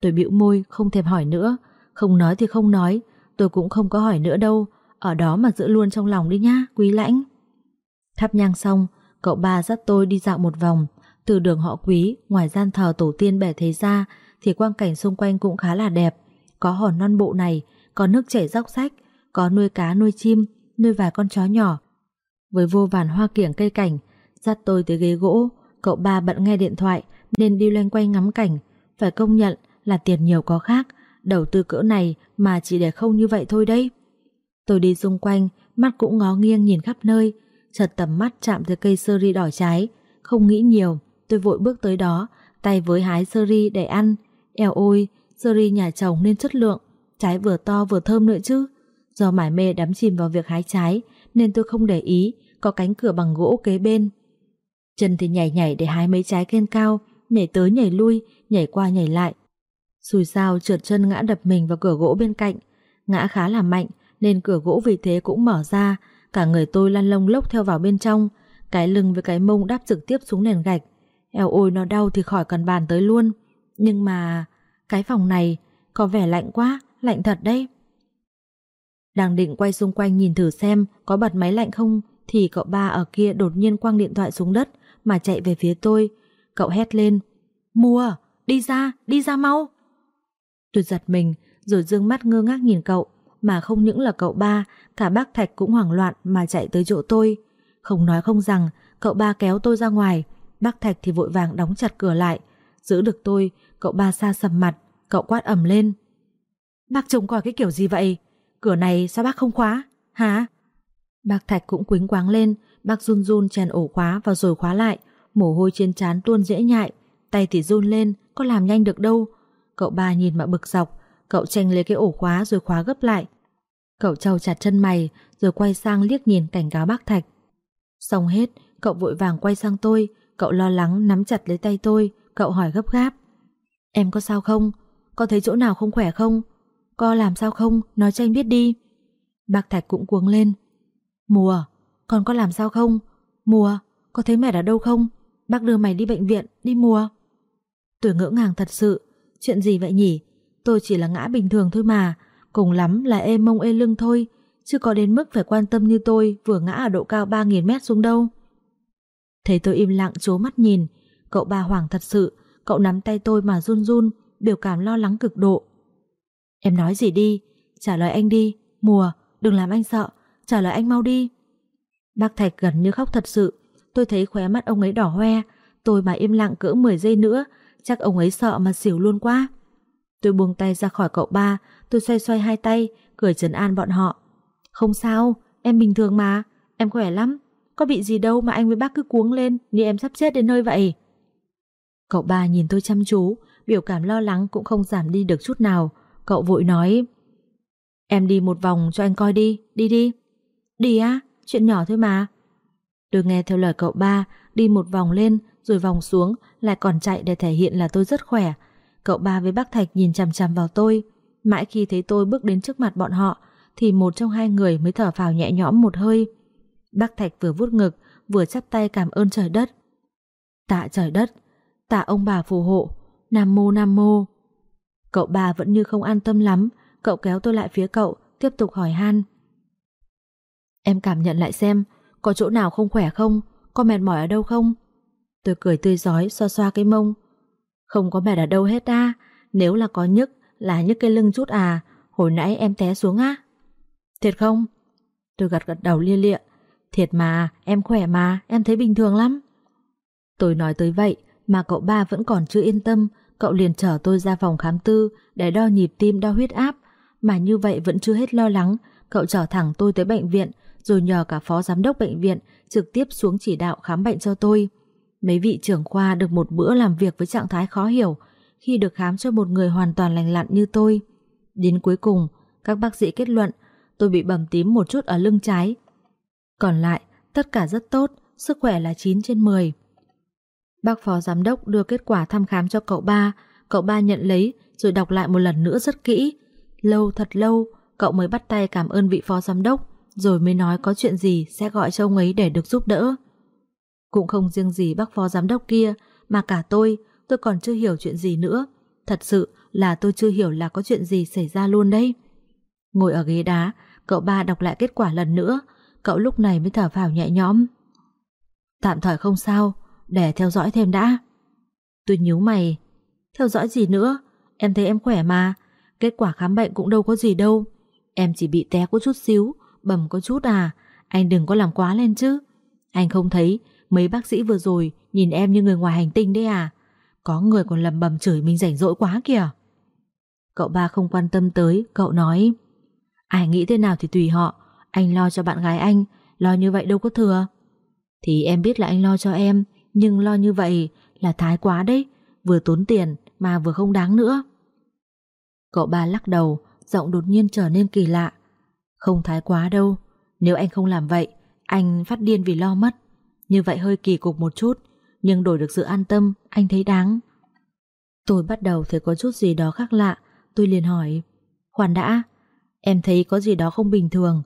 Tôi bĩu môi, không thèm hỏi nữa. Không nói thì không nói, tôi cũng không có hỏi nữa đâu. Ở đó mà giữ luôn trong lòng đi nhá, quý lãnh. Thắp nhang xong, cậu ba dắt tôi đi dạo một vòng. Từ đường họ quý, ngoài gian thờ tổ tiên bẻ thế ra, thì quang cảnh xung quanh cũng khá là đẹp. Có hòn non bộ này, có nước chảy róc rách, có nuôi cá nuôi chim, nuôi vài con chó nhỏ. Với vô vàn hoa kiểng cây cảnh, dắt tôi tới ghế gỗ, cậu ba bận nghe điện thoại nên đi loanh quanh ngắm cảnh. Phải công nhận là tiền nhiều có khác, đầu tư cỡ này mà chỉ để không như vậy thôi đấy. Tôi đi xung quanh, mắt cũng ngó nghiêng nhìn khắp nơi, chợt tầm mắt chạm tới cây sơ ri đỏ trái, không nghĩ nhiều, tôi vội bước tới đó, tay với hái sơ ri để ăn. Eo ôi, sơ ri nhà chồng nên chất lượng, trái vừa to vừa thơm nữa chứ. Do mải mê đắm chìm vào việc hái trái nên tôi không để ý có cánh cửa bằng gỗ kế bên. Chân thì nhảy nhảy để hái mấy trái khen cao, nhảy tới nhảy lui, nhảy qua nhảy lại. Xùi sao trượt chân ngã đập mình vào cửa gỗ bên cạnh, ngã khá là mạnh nên cửa gỗ vì thế cũng mở ra, cả người tôi lăn lông lốc theo vào bên trong, cái lưng với cái mông đáp trực tiếp xuống nền gạch. Eo ôi nó đau thì khỏi cần bàn tới luôn. Nhưng mà cái phòng này có vẻ lạnh quá, lạnh thật đấy. Đang định quay xung quanh nhìn thử xem có bật máy lạnh không thì cậu ba ở kia đột nhiên quăng điện thoại xuống đất mà chạy về phía tôi. Cậu hét lên. mua đi ra, đi ra mau. Tôi giật mình rồi dương mắt ngơ ngác nhìn cậu mà không những là cậu ba cả bác Thạch cũng hoảng loạn mà chạy tới chỗ tôi. Không nói không rằng cậu ba kéo tôi ra ngoài bác Thạch thì vội vàng đóng chặt cửa lại. Giữ được tôi, cậu ba xa sầm mặt, cậu quát ẩm lên. Bác trông coi cái kiểu gì vậy? Cửa này sao bác không khóa? Hả? Bác Thạch cũng quính quáng lên, bác run run chèn ổ khóa và rồi khóa lại, mồ hôi trên trán tuôn dễ nhại, tay thì run lên, có làm nhanh được đâu. Cậu ba nhìn mà bực dọc, Cậu tranh lấy cái ổ khóa rồi khóa gấp lại. Cậu trâu chặt chân mày rồi quay sang liếc nhìn cảnh cáo bác Thạch. Xong hết, cậu vội vàng quay sang tôi, cậu lo lắng nắm chặt lấy tay tôi, cậu hỏi gấp gáp. Em có sao không? Có thấy chỗ nào không khỏe không? Có làm sao không? Nói cho anh biết đi. Bác Thạch cũng cuống lên. Mùa, con có làm sao không? Mùa, có thấy mẹ ở đâu không? Bác đưa mày đi bệnh viện, đi mùa. Tôi ngỡ ngàng thật sự. Chuyện gì vậy nhỉ? Tôi chỉ là ngã bình thường thôi mà. Cùng lắm là ê mông ê lưng thôi. Chứ có đến mức phải quan tâm như tôi vừa ngã ở độ cao 3.000 mét xuống đâu. Thấy tôi im lặng chố mắt nhìn. Cậu ba hoảng thật sự. Cậu nắm tay tôi mà run run, biểu cảm lo lắng cực độ. Em nói gì đi? Trả lời anh đi. Mùa, đừng làm anh sợ. Trả lời anh mau đi. Bác Thạch gần như khóc thật sự. Tôi thấy khóe mắt ông ấy đỏ hoe. Tôi mà im lặng cỡ 10 giây nữa, chắc ông ấy sợ mà xỉu luôn quá. Tôi buông tay ra khỏi cậu ba, tôi xoay xoay hai tay, cười trấn an bọn họ. Không sao, em bình thường mà, em khỏe lắm. Có bị gì đâu mà anh với bác cứ cuống lên như em sắp chết đến nơi vậy. Cậu ba nhìn tôi chăm chú, biểu cảm lo lắng cũng không giảm đi được chút nào. Cậu vội nói Em đi một vòng cho anh coi đi, đi đi. Đi á, chuyện nhỏ thôi mà. Tôi nghe theo lời cậu ba, đi một vòng lên rồi vòng xuống, lại còn chạy để thể hiện là tôi rất khỏe. Cậu ba với bác Thạch nhìn chằm chằm vào tôi. Mãi khi thấy tôi bước đến trước mặt bọn họ, thì một trong hai người mới thở phào nhẹ nhõm một hơi. Bác Thạch vừa vuốt ngực, vừa chắp tay cảm ơn trời đất. Tạ trời đất, tạ ông bà phù hộ, Nam Mô Nam Mô. Cậu bà vẫn như không an tâm lắm, cậu kéo tôi lại phía cậu, tiếp tục hỏi han. Em cảm nhận lại xem, có chỗ nào không khỏe không, có mệt mỏi ở đâu không? Tôi cười tươi giói, xoa xoa cái mông. Không có mệt ở đâu hết ta, nếu là có nhức, là nhức cái lưng chút à, hồi nãy em té xuống á. Thiệt không? Tôi gật gật đầu lia lịa. Thiệt mà, em khỏe mà, em thấy bình thường lắm. Tôi nói tới vậy, mà cậu ba vẫn còn chưa yên tâm, cậu liền chở tôi ra phòng khám tư để đo nhịp tim đo huyết áp, mà như vậy vẫn chưa hết lo lắng, cậu chở thẳng tôi tới bệnh viện, rồi nhờ cả phó giám đốc bệnh viện trực tiếp xuống chỉ đạo khám bệnh cho tôi. Mấy vị trưởng khoa được một bữa làm việc với trạng thái khó hiểu khi được khám cho một người hoàn toàn lành lặn như tôi. Đến cuối cùng, các bác sĩ kết luận tôi bị bầm tím một chút ở lưng trái. Còn lại, tất cả rất tốt, sức khỏe là 9 trên 10. Bác phó giám đốc đưa kết quả thăm khám cho cậu ba, cậu ba nhận lấy rồi đọc lại một lần nữa rất kỹ. Lâu thật lâu, cậu mới bắt tay cảm ơn vị phó giám đốc, rồi mới nói có chuyện gì sẽ gọi cho ông ấy để được giúp đỡ. Cũng không riêng gì bác phó giám đốc kia, mà cả tôi, tôi còn chưa hiểu chuyện gì nữa. Thật sự là tôi chưa hiểu là có chuyện gì xảy ra luôn đấy. Ngồi ở ghế đá, cậu ba đọc lại kết quả lần nữa, cậu lúc này mới thở phào nhẹ nhõm. Tạm thời không sao, để theo dõi thêm đã. Tôi nhíu mày, theo dõi gì nữa, em thấy em khỏe mà, kết quả khám bệnh cũng đâu có gì đâu. Em chỉ bị té có chút xíu, bầm có chút à, anh đừng có làm quá lên chứ. Anh không thấy mấy bác sĩ vừa rồi nhìn em như người ngoài hành tinh đấy à? Có người còn lầm bầm chửi mình rảnh rỗi quá kìa. Cậu ba không quan tâm tới, cậu nói Ai nghĩ thế nào thì tùy họ, anh lo cho bạn gái anh, lo như vậy đâu có thừa. Thì em biết là anh lo cho em, nhưng lo như vậy là thái quá đấy, vừa tốn tiền mà vừa không đáng nữa. Cậu ba lắc đầu, giọng đột nhiên trở nên kỳ lạ. Không thái quá đâu, nếu anh không làm vậy, anh phát điên vì lo mất. Như vậy hơi kỳ cục một chút, nhưng đổi được sự an tâm, anh thấy đáng. Tôi bắt đầu thấy có chút gì đó khác lạ, tôi liền hỏi. Khoan đã, em thấy có gì đó không bình thường.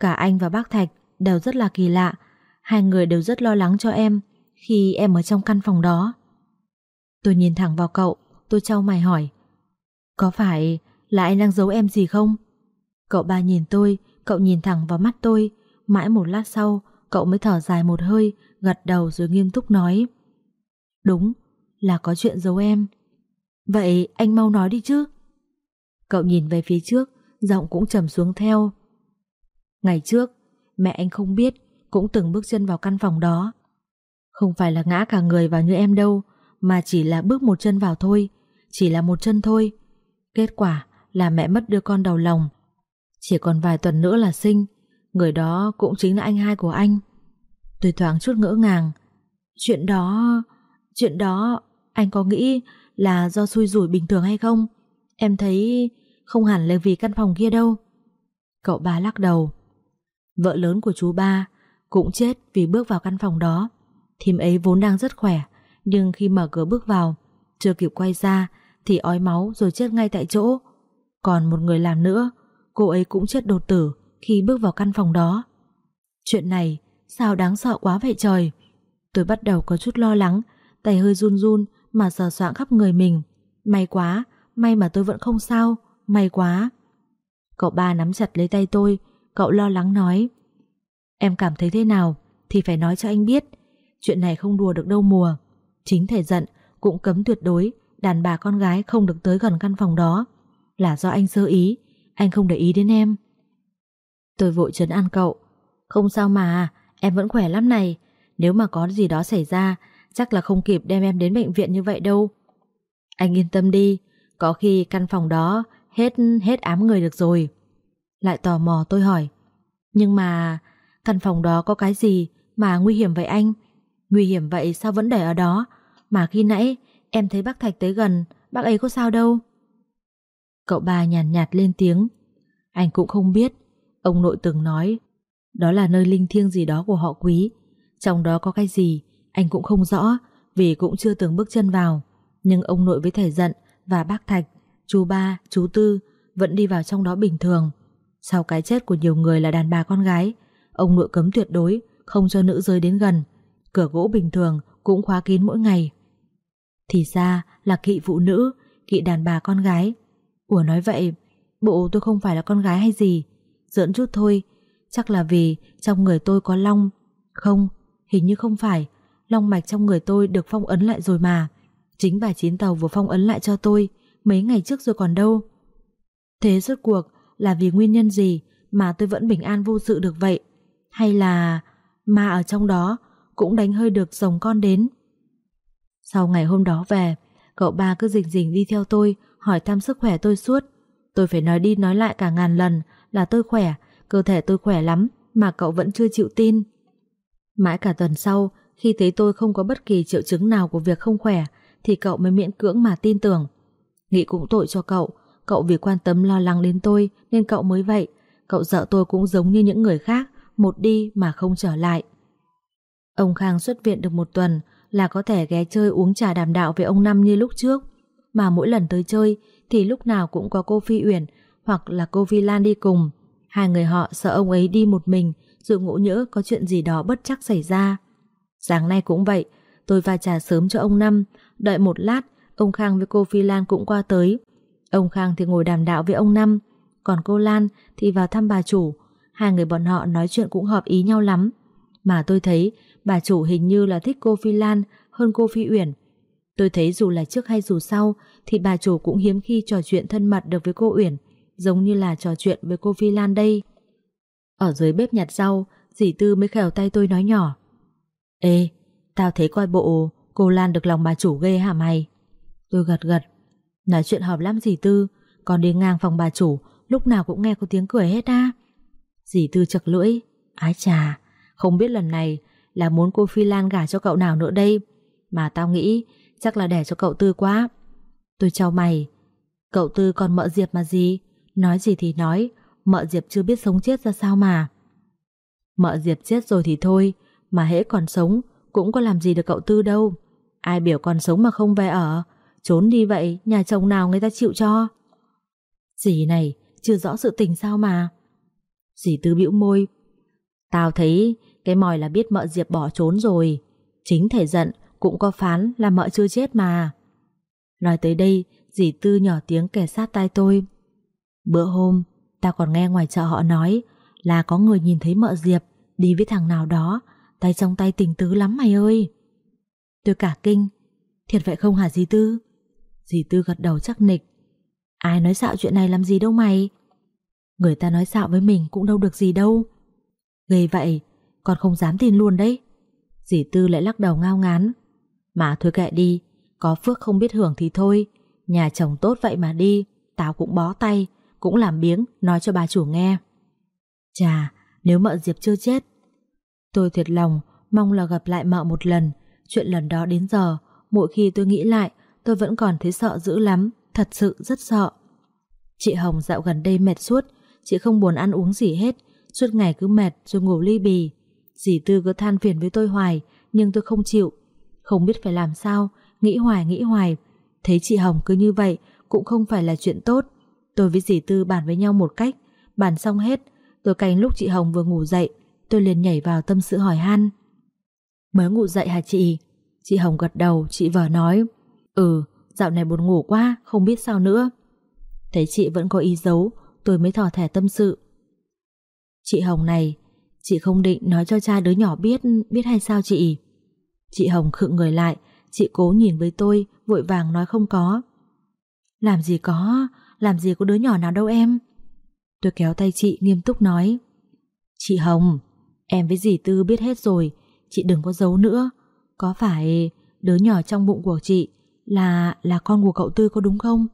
Cả anh và bác Thạch đều rất là kỳ lạ, hai người đều rất lo lắng cho em khi em ở trong căn phòng đó. Tôi nhìn thẳng vào cậu, tôi trao mày hỏi. Có phải là anh đang giấu em gì không? Cậu ba nhìn tôi, cậu nhìn thẳng vào mắt tôi, mãi một lát sau, cậu mới thở dài một hơi, gật đầu rồi nghiêm túc nói. Đúng, là có chuyện giấu em. Vậy anh mau nói đi chứ. Cậu nhìn về phía trước, giọng cũng trầm xuống theo. Ngày trước, mẹ anh không biết, cũng từng bước chân vào căn phòng đó. Không phải là ngã cả người vào như em đâu, mà chỉ là bước một chân vào thôi, chỉ là một chân thôi. Kết quả là mẹ mất đứa con đầu lòng. Chỉ còn vài tuần nữa là sinh, người đó cũng chính là anh hai của anh. Tôi thoáng chút ngỡ ngàng. Chuyện đó... Chuyện đó... Anh có nghĩ là do xui rủi bình thường hay không? Em thấy... không hẳn là vì căn phòng kia đâu. Cậu ba lắc đầu. Vợ lớn của chú ba cũng chết vì bước vào căn phòng đó. Thím ấy vốn đang rất khỏe, nhưng khi mở cửa bước vào, chưa kịp quay ra thì ói máu rồi chết ngay tại chỗ. Còn một người làm nữa, cô ấy cũng chết đột tử khi bước vào căn phòng đó. Chuyện này sao đáng sợ quá vậy trời. Tôi bắt đầu có chút lo lắng, tay hơi run run mà sờ soạn khắp người mình. May quá, may mà tôi vẫn không sao, may quá. Cậu ba nắm chặt lấy tay tôi, cậu lo lắng nói. Em cảm thấy thế nào thì phải nói cho anh biết. Chuyện này không đùa được đâu mùa. Chính thể giận cũng cấm tuyệt đối đàn bà con gái không được tới gần căn phòng đó. Là do anh sơ ý, anh không để ý đến em. Tôi vội trấn an cậu. Không sao mà, em vẫn khỏe lắm này. Nếu mà có gì đó xảy ra, chắc là không kịp đem em đến bệnh viện như vậy đâu. Anh yên tâm đi, có khi căn phòng đó hết hết ám người được rồi. Lại tò mò tôi hỏi. Nhưng mà căn phòng đó có cái gì mà nguy hiểm vậy anh? Nguy hiểm vậy sao vẫn để ở đó? Mà khi nãy em thấy bác Thạch tới gần, bác ấy có sao đâu? Cậu ba nhàn nhạt, nhạt lên tiếng. Anh cũng không biết. Ông nội từng nói đó là nơi linh thiêng gì đó của họ quý. Trong đó có cái gì anh cũng không rõ vì cũng chưa từng bước chân vào. Nhưng ông nội với thầy giận và bác Thạch, chú ba, chú tư vẫn đi vào trong đó bình thường. Sau cái chết của nhiều người là đàn bà con gái, ông nội cấm tuyệt đối không cho nữ giới đến gần. Cửa gỗ bình thường cũng khóa kín mỗi ngày. Thì ra là kỵ phụ nữ, kỵ đàn bà con gái. Ủa nói vậy, bộ tôi không phải là con gái hay gì? Giỡn chút thôi, chắc là vì trong người tôi có long. Không, hình như không phải. Long mạch trong người tôi được phong ấn lại rồi mà. Chính bà chín tàu vừa phong ấn lại cho tôi mấy ngày trước rồi còn đâu. Thế rốt cuộc là vì nguyên nhân gì mà tôi vẫn bình an vô sự được vậy? Hay là ma ở trong đó cũng đánh hơi được rồng con đến? Sau ngày hôm đó về, cậu ba cứ rình rình đi theo tôi, hỏi thăm sức khỏe tôi suốt. Tôi phải nói đi nói lại cả ngàn lần là tôi khỏe, cơ thể tôi khỏe lắm, mà cậu vẫn chưa chịu tin. Mãi cả tuần sau, khi thấy tôi không có bất kỳ triệu chứng nào của việc không khỏe, thì cậu mới miễn cưỡng mà tin tưởng. Nghĩ cũng tội cho cậu, cậu vì quan tâm lo lắng đến tôi nên cậu mới vậy. Cậu sợ tôi cũng giống như những người khác, một đi mà không trở lại. Ông Khang xuất viện được một tuần là có thể ghé chơi uống trà đàm đạo với ông Năm như lúc trước. Mà mỗi lần tới chơi thì lúc nào cũng có cô Phi Uyển hoặc là cô Vi Lan đi cùng. Hai người họ sợ ông ấy đi một mình rồi ngộ nhỡ có chuyện gì đó bất chắc xảy ra. Sáng nay cũng vậy, tôi pha trà sớm cho ông Năm, đợi một lát, ông Khang với cô Phi Lan cũng qua tới. Ông Khang thì ngồi đàm đạo với ông Năm, còn cô Lan thì vào thăm bà chủ. Hai người bọn họ nói chuyện cũng hợp ý nhau lắm. Mà tôi thấy bà chủ hình như là thích cô Phi Lan hơn cô Phi Uyển. Tôi thấy dù là trước hay dù sau thì bà chủ cũng hiếm khi trò chuyện thân mật được với cô Uyển, giống như là trò chuyện với cô Phi Lan đây. Ở dưới bếp nhặt rau, dì Tư mới khèo tay tôi nói nhỏ. Ê, tao thấy coi bộ cô Lan được lòng bà chủ ghê hả mày? Tôi gật gật. Nói chuyện hợp lắm dì Tư, còn đi ngang phòng bà chủ, lúc nào cũng nghe có tiếng cười hết á. Dì Tư chật lưỡi. Ái chà, không biết lần này là muốn cô Phi Lan gả cho cậu nào nữa đây. Mà tao nghĩ chắc là đẻ cho cậu Tư quá. Tôi chào mày. Cậu Tư còn mợ Diệp mà gì? Nói gì thì nói, mợ Diệp chưa biết sống chết ra sao mà. Mợ Diệp chết rồi thì thôi, mà hễ còn sống cũng có làm gì được cậu Tư đâu. Ai biểu còn sống mà không về ở, trốn đi vậy, nhà chồng nào người ta chịu cho. Dì này, chưa rõ sự tình sao mà. Dì Tư bĩu môi. Tao thấy cái mòi là biết mợ Diệp bỏ trốn rồi. Chính thể giận cũng có phán là mợ chưa chết mà. Nói tới đây, dì Tư nhỏ tiếng kẻ sát tai tôi. Bữa hôm, tao còn nghe ngoài chợ họ nói là có người nhìn thấy mợ Diệp đi với thằng nào đó, tay trong tay tình tứ lắm mày ơi. Tôi cả kinh, thiệt vậy không hả dì Tư? Dì Tư gật đầu chắc nịch. Ai nói xạo chuyện này làm gì đâu mày? Người ta nói xạo với mình cũng đâu được gì đâu. Ghê vậy, con không dám tin luôn đấy. Dì Tư lại lắc đầu ngao ngán. Mà thôi kệ đi, có phước không biết hưởng thì thôi. Nhà chồng tốt vậy mà đi, tao cũng bó tay, cũng làm biếng nói cho bà chủ nghe. Chà, nếu mợ Diệp chưa chết. Tôi thiệt lòng, mong là gặp lại mợ một lần. Chuyện lần đó đến giờ, mỗi khi tôi nghĩ lại, tôi vẫn còn thấy sợ dữ lắm, thật sự rất sợ. Chị Hồng dạo gần đây mệt suốt, chị không buồn ăn uống gì hết, suốt ngày cứ mệt rồi ngủ ly bì. Dì Tư cứ than phiền với tôi hoài, nhưng tôi không chịu. Không biết phải làm sao, nghĩ hoài nghĩ hoài. Thấy chị Hồng cứ như vậy cũng không phải là chuyện tốt. Tôi với dì Tư bàn với nhau một cách, bàn xong hết, tôi canh lúc chị Hồng vừa ngủ dậy, tôi liền nhảy vào tâm sự hỏi han. Mới ngủ dậy hả chị? Chị Hồng gật đầu, chị vợ nói. Ừ, dạo này buồn ngủ quá, không biết sao nữa. Thấy chị vẫn có ý giấu, tôi mới thỏ thẻ tâm sự. Chị Hồng này, chị không định nói cho cha đứa nhỏ biết, biết hay sao chị? Chị Hồng khựng người lại, chị cố nhìn với tôi, vội vàng nói không có. Làm gì có, làm gì có đứa nhỏ nào đâu em. Tôi kéo tay chị nghiêm túc nói. Chị Hồng, em với dì Tư biết hết rồi, chị đừng có giấu nữa. Có phải đứa nhỏ trong bụng của chị là là con của cậu Tư có đúng không?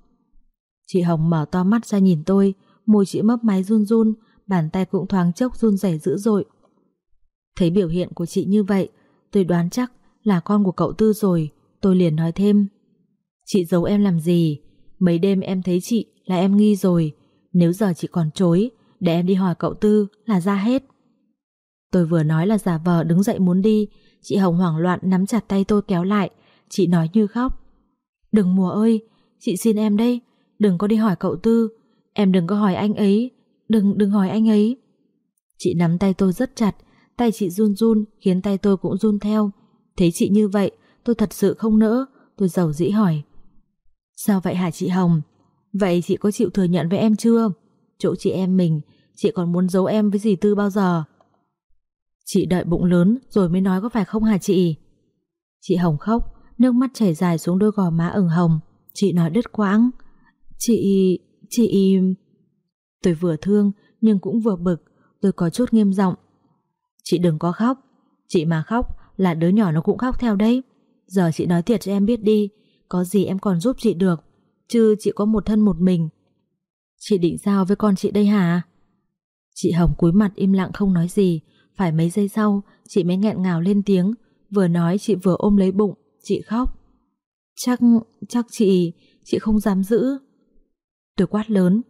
Chị Hồng mở to mắt ra nhìn tôi, môi chị mấp máy run run, bàn tay cũng thoáng chốc run rẩy dữ dội. Thấy biểu hiện của chị như vậy, tôi đoán chắc là con của cậu Tư rồi, tôi liền nói thêm. Chị giấu em làm gì? Mấy đêm em thấy chị là em nghi rồi, nếu giờ chị còn chối, để em đi hỏi cậu Tư là ra hết. Tôi vừa nói là giả vờ đứng dậy muốn đi, chị Hồng hoảng loạn nắm chặt tay tôi kéo lại, chị nói như khóc. Đừng mùa ơi, chị xin em đây, đừng có đi hỏi cậu Tư, em đừng có hỏi anh ấy, đừng đừng hỏi anh ấy. Chị nắm tay tôi rất chặt, tay chị run run khiến tay tôi cũng run theo. Thấy chị như vậy, tôi thật sự không nỡ, tôi giàu dĩ hỏi. Sao vậy hả chị Hồng? Vậy chị có chịu thừa nhận với em chưa? Chỗ chị em mình, chị còn muốn giấu em với dì Tư bao giờ? Chị đợi bụng lớn rồi mới nói có phải không hả chị? Chị Hồng khóc, nước mắt chảy dài xuống đôi gò má ửng hồng. Chị nói đứt quãng. Chị... chị... Tôi vừa thương nhưng cũng vừa bực, tôi có chút nghiêm giọng. Chị đừng có khóc, chị mà khóc là đứa nhỏ nó cũng khóc theo đấy. Giờ chị nói thiệt cho em biết đi, có gì em còn giúp chị được, chứ chị có một thân một mình. Chị định giao với con chị đây hả? Chị Hồng cúi mặt im lặng không nói gì, phải mấy giây sau chị mới nghẹn ngào lên tiếng, vừa nói chị vừa ôm lấy bụng, chị khóc. Chắc, chắc chị, chị không dám giữ. Tôi quát lớn,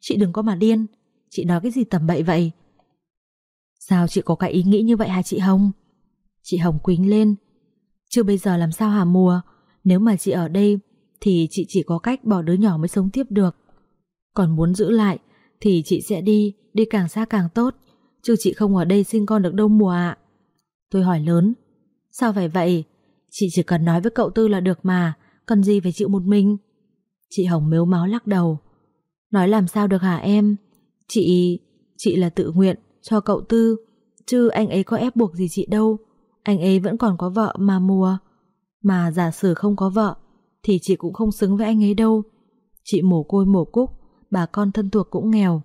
chị đừng có mà điên, chị nói cái gì tầm bậy vậy? Sao chị có cái ý nghĩ như vậy hả chị Hồng? Chị Hồng quính lên, chưa bây giờ làm sao hả mùa, nếu mà chị ở đây thì chị chỉ có cách bỏ đứa nhỏ mới sống tiếp được. Còn muốn giữ lại thì chị sẽ đi, đi càng xa càng tốt, chứ chị không ở đây sinh con được đâu mùa ạ. Tôi hỏi lớn, sao phải vậy? Chị chỉ cần nói với cậu Tư là được mà, cần gì phải chịu một mình? Chị Hồng mếu máu lắc đầu. Nói làm sao được hả em? Chị... chị là tự nguyện cho cậu Tư, chứ anh ấy có ép buộc gì chị đâu. Anh ấy vẫn còn có vợ mà mùa. Mà giả sử không có vợ, thì chị cũng không xứng với anh ấy đâu. Chị mồ côi mồ cúc, bà con thân thuộc cũng nghèo.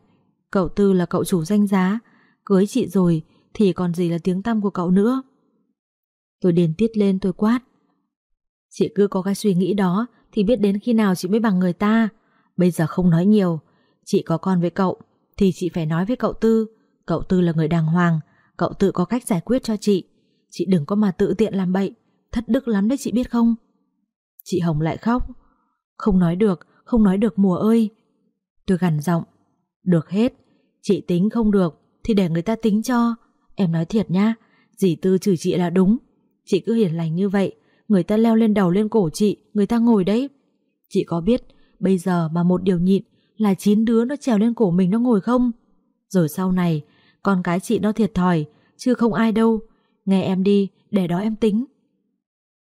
Cậu Tư là cậu chủ danh giá, cưới chị rồi thì còn gì là tiếng tăm của cậu nữa. Tôi điền tiết lên tôi quát. Chị cứ có cái suy nghĩ đó thì biết đến khi nào chị mới bằng người ta. Bây giờ không nói nhiều, chị có con với cậu thì chị phải nói với cậu Tư. Cậu Tư là người đàng hoàng, cậu tự có cách giải quyết cho chị. Chị đừng có mà tự tiện làm bậy, thất đức lắm đấy chị biết không? Chị Hồng lại khóc. Không nói được, không nói được mùa ơi. Tôi gằn giọng. Được hết, chị tính không được thì để người ta tính cho. Em nói thiệt nhá, dì Tư chửi chị là đúng. Chị cứ hiền lành như vậy, người ta leo lên đầu lên cổ chị, người ta ngồi đấy. Chị có biết bây giờ mà một điều nhịn là chín đứa nó trèo lên cổ mình nó ngồi không? Rồi sau này, con cái chị nó thiệt thòi, chứ không ai đâu. Nghe em đi, để đó em tính.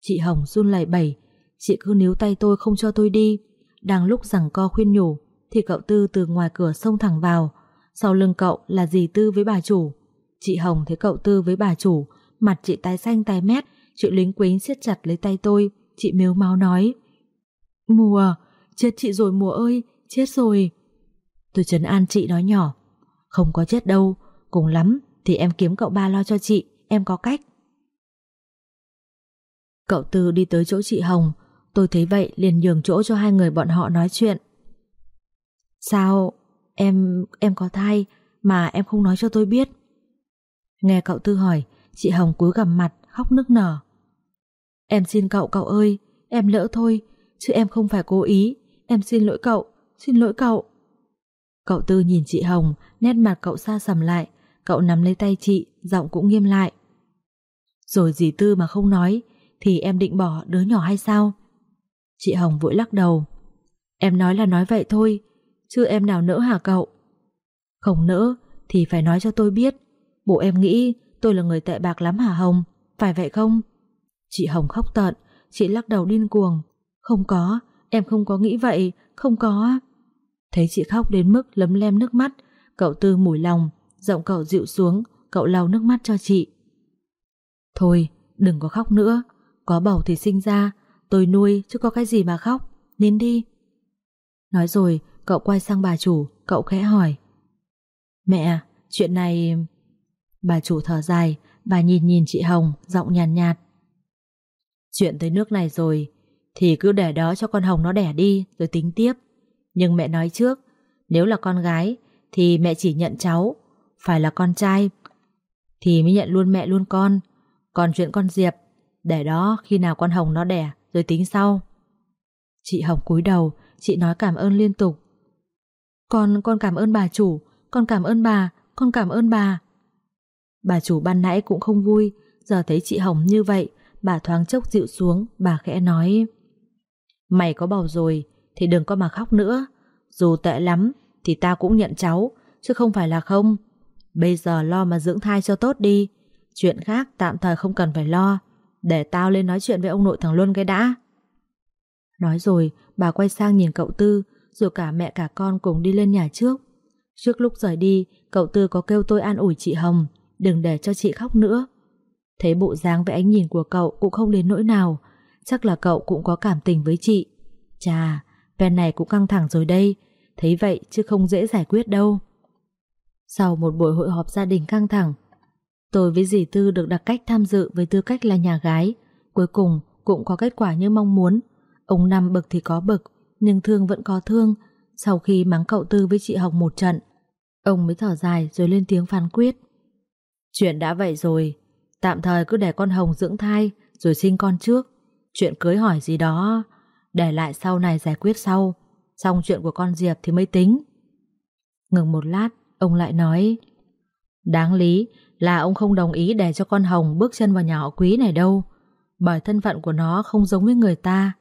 Chị Hồng run lẩy bẩy, chị cứ níu tay tôi không cho tôi đi. Đang lúc rằng co khuyên nhủ, thì cậu Tư từ ngoài cửa xông thẳng vào. Sau lưng cậu là dì Tư với bà chủ. Chị Hồng thấy cậu Tư với bà chủ, mặt chị tái xanh tái mét, chị lính quính siết chặt lấy tay tôi, chị mếu máu nói. Mùa, chết chị rồi mùa ơi, chết rồi. Tôi trấn an chị nói nhỏ, không có chết đâu, cùng lắm thì em kiếm cậu ba lo cho chị, em có cách. Cậu Tư đi tới chỗ chị Hồng, tôi thấy vậy liền nhường chỗ cho hai người bọn họ nói chuyện. Sao, em, em có thai mà em không nói cho tôi biết. Nghe cậu Tư hỏi, chị Hồng cúi gằm mặt, khóc nức nở. Em xin cậu cậu ơi, em lỡ thôi, chứ em không phải cố ý, em xin lỗi cậu, xin lỗi cậu. Cậu Tư nhìn chị Hồng, nét mặt cậu xa sầm lại, cậu nắm lấy tay chị, giọng cũng nghiêm lại. Rồi dì Tư mà không nói, thì em định bỏ đứa nhỏ hay sao? Chị Hồng vội lắc đầu. Em nói là nói vậy thôi, chứ em nào nỡ hả cậu? Không nỡ, thì phải nói cho tôi biết. Bộ em nghĩ tôi là người tệ bạc lắm hả Hồng? Phải vậy không? Chị Hồng khóc tợn, chị lắc đầu điên cuồng. Không có, em không có nghĩ vậy, không có. Thấy chị khóc đến mức lấm lem nước mắt, cậu Tư mùi lòng, giọng cậu dịu xuống, cậu lau nước mắt cho chị. Thôi, đừng có khóc nữa, có bầu thì sinh ra, tôi nuôi chứ có cái gì mà khóc, nín đi. Nói rồi, cậu quay sang bà chủ, cậu khẽ hỏi. Mẹ, chuyện này... Bà chủ thở dài, bà nhìn nhìn chị Hồng, giọng nhàn nhạt, nhạt. Chuyện tới nước này rồi, thì cứ để đó cho con Hồng nó đẻ đi, rồi tính tiếp. Nhưng mẹ nói trước, nếu là con gái, thì mẹ chỉ nhận cháu, phải là con trai, thì mới nhận luôn mẹ luôn con. Còn chuyện con Diệp, để đó khi nào con Hồng nó đẻ, rồi tính sau. Chị Hồng cúi đầu, chị nói cảm ơn liên tục. Con, con cảm ơn bà chủ, con cảm ơn bà, con cảm ơn bà. Bà chủ ban nãy cũng không vui, giờ thấy chị Hồng như vậy, bà thoáng chốc dịu xuống, bà khẽ nói. Mày có bầu rồi, thì đừng có mà khóc nữa. Dù tệ lắm, thì ta cũng nhận cháu, chứ không phải là không. Bây giờ lo mà dưỡng thai cho tốt đi. Chuyện khác tạm thời không cần phải lo. Để tao lên nói chuyện với ông nội thằng Luân cái đã. Nói rồi, bà quay sang nhìn cậu Tư, rồi cả mẹ cả con cùng đi lên nhà trước. Trước lúc rời đi, cậu Tư có kêu tôi an ủi chị Hồng, đừng để cho chị khóc nữa. Thấy bộ dáng với ánh nhìn của cậu cũng không đến nỗi nào, chắc là cậu cũng có cảm tình với chị. Chà, ven này cũng căng thẳng rồi đây, thấy vậy chứ không dễ giải quyết đâu. Sau một buổi hội họp gia đình căng thẳng, tôi với dì Tư được đặt cách tham dự với tư cách là nhà gái. Cuối cùng cũng có kết quả như mong muốn. Ông Năm bực thì có bực, nhưng thương vẫn có thương. Sau khi mắng cậu Tư với chị Hồng một trận, ông mới thở dài rồi lên tiếng phán quyết. Chuyện đã vậy rồi, tạm thời cứ để con Hồng dưỡng thai rồi sinh con trước. Chuyện cưới hỏi gì đó, để lại sau này giải quyết sau. Xong chuyện của con Diệp thì mới tính. Ngừng một lát, ông lại nói Đáng lý là ông không đồng ý để cho con Hồng bước chân vào nhà họ quý này đâu. Bởi thân phận của nó không giống với người ta.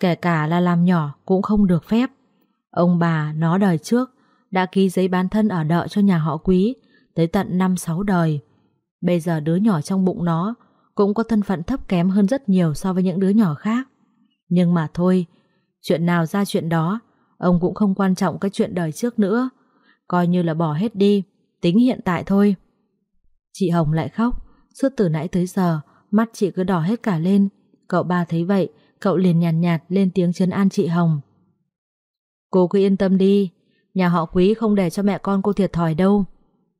Kể cả là làm nhỏ cũng không được phép. Ông bà nó đời trước đã ký giấy bán thân ở đợi cho nhà họ quý tới tận 5-6 đời. Bây giờ đứa nhỏ trong bụng nó cũng có thân phận thấp kém hơn rất nhiều so với những đứa nhỏ khác. Nhưng mà thôi, chuyện nào ra chuyện đó, ông cũng không quan trọng cái chuyện đời trước nữa. Coi như là bỏ hết đi, tính hiện tại thôi. Chị Hồng lại khóc, suốt từ nãy tới giờ, mắt chị cứ đỏ hết cả lên. Cậu ba thấy vậy, cậu liền nhàn nhạt, nhạt lên tiếng chấn an chị Hồng. Cô cứ yên tâm đi, nhà họ quý không để cho mẹ con cô thiệt thòi đâu.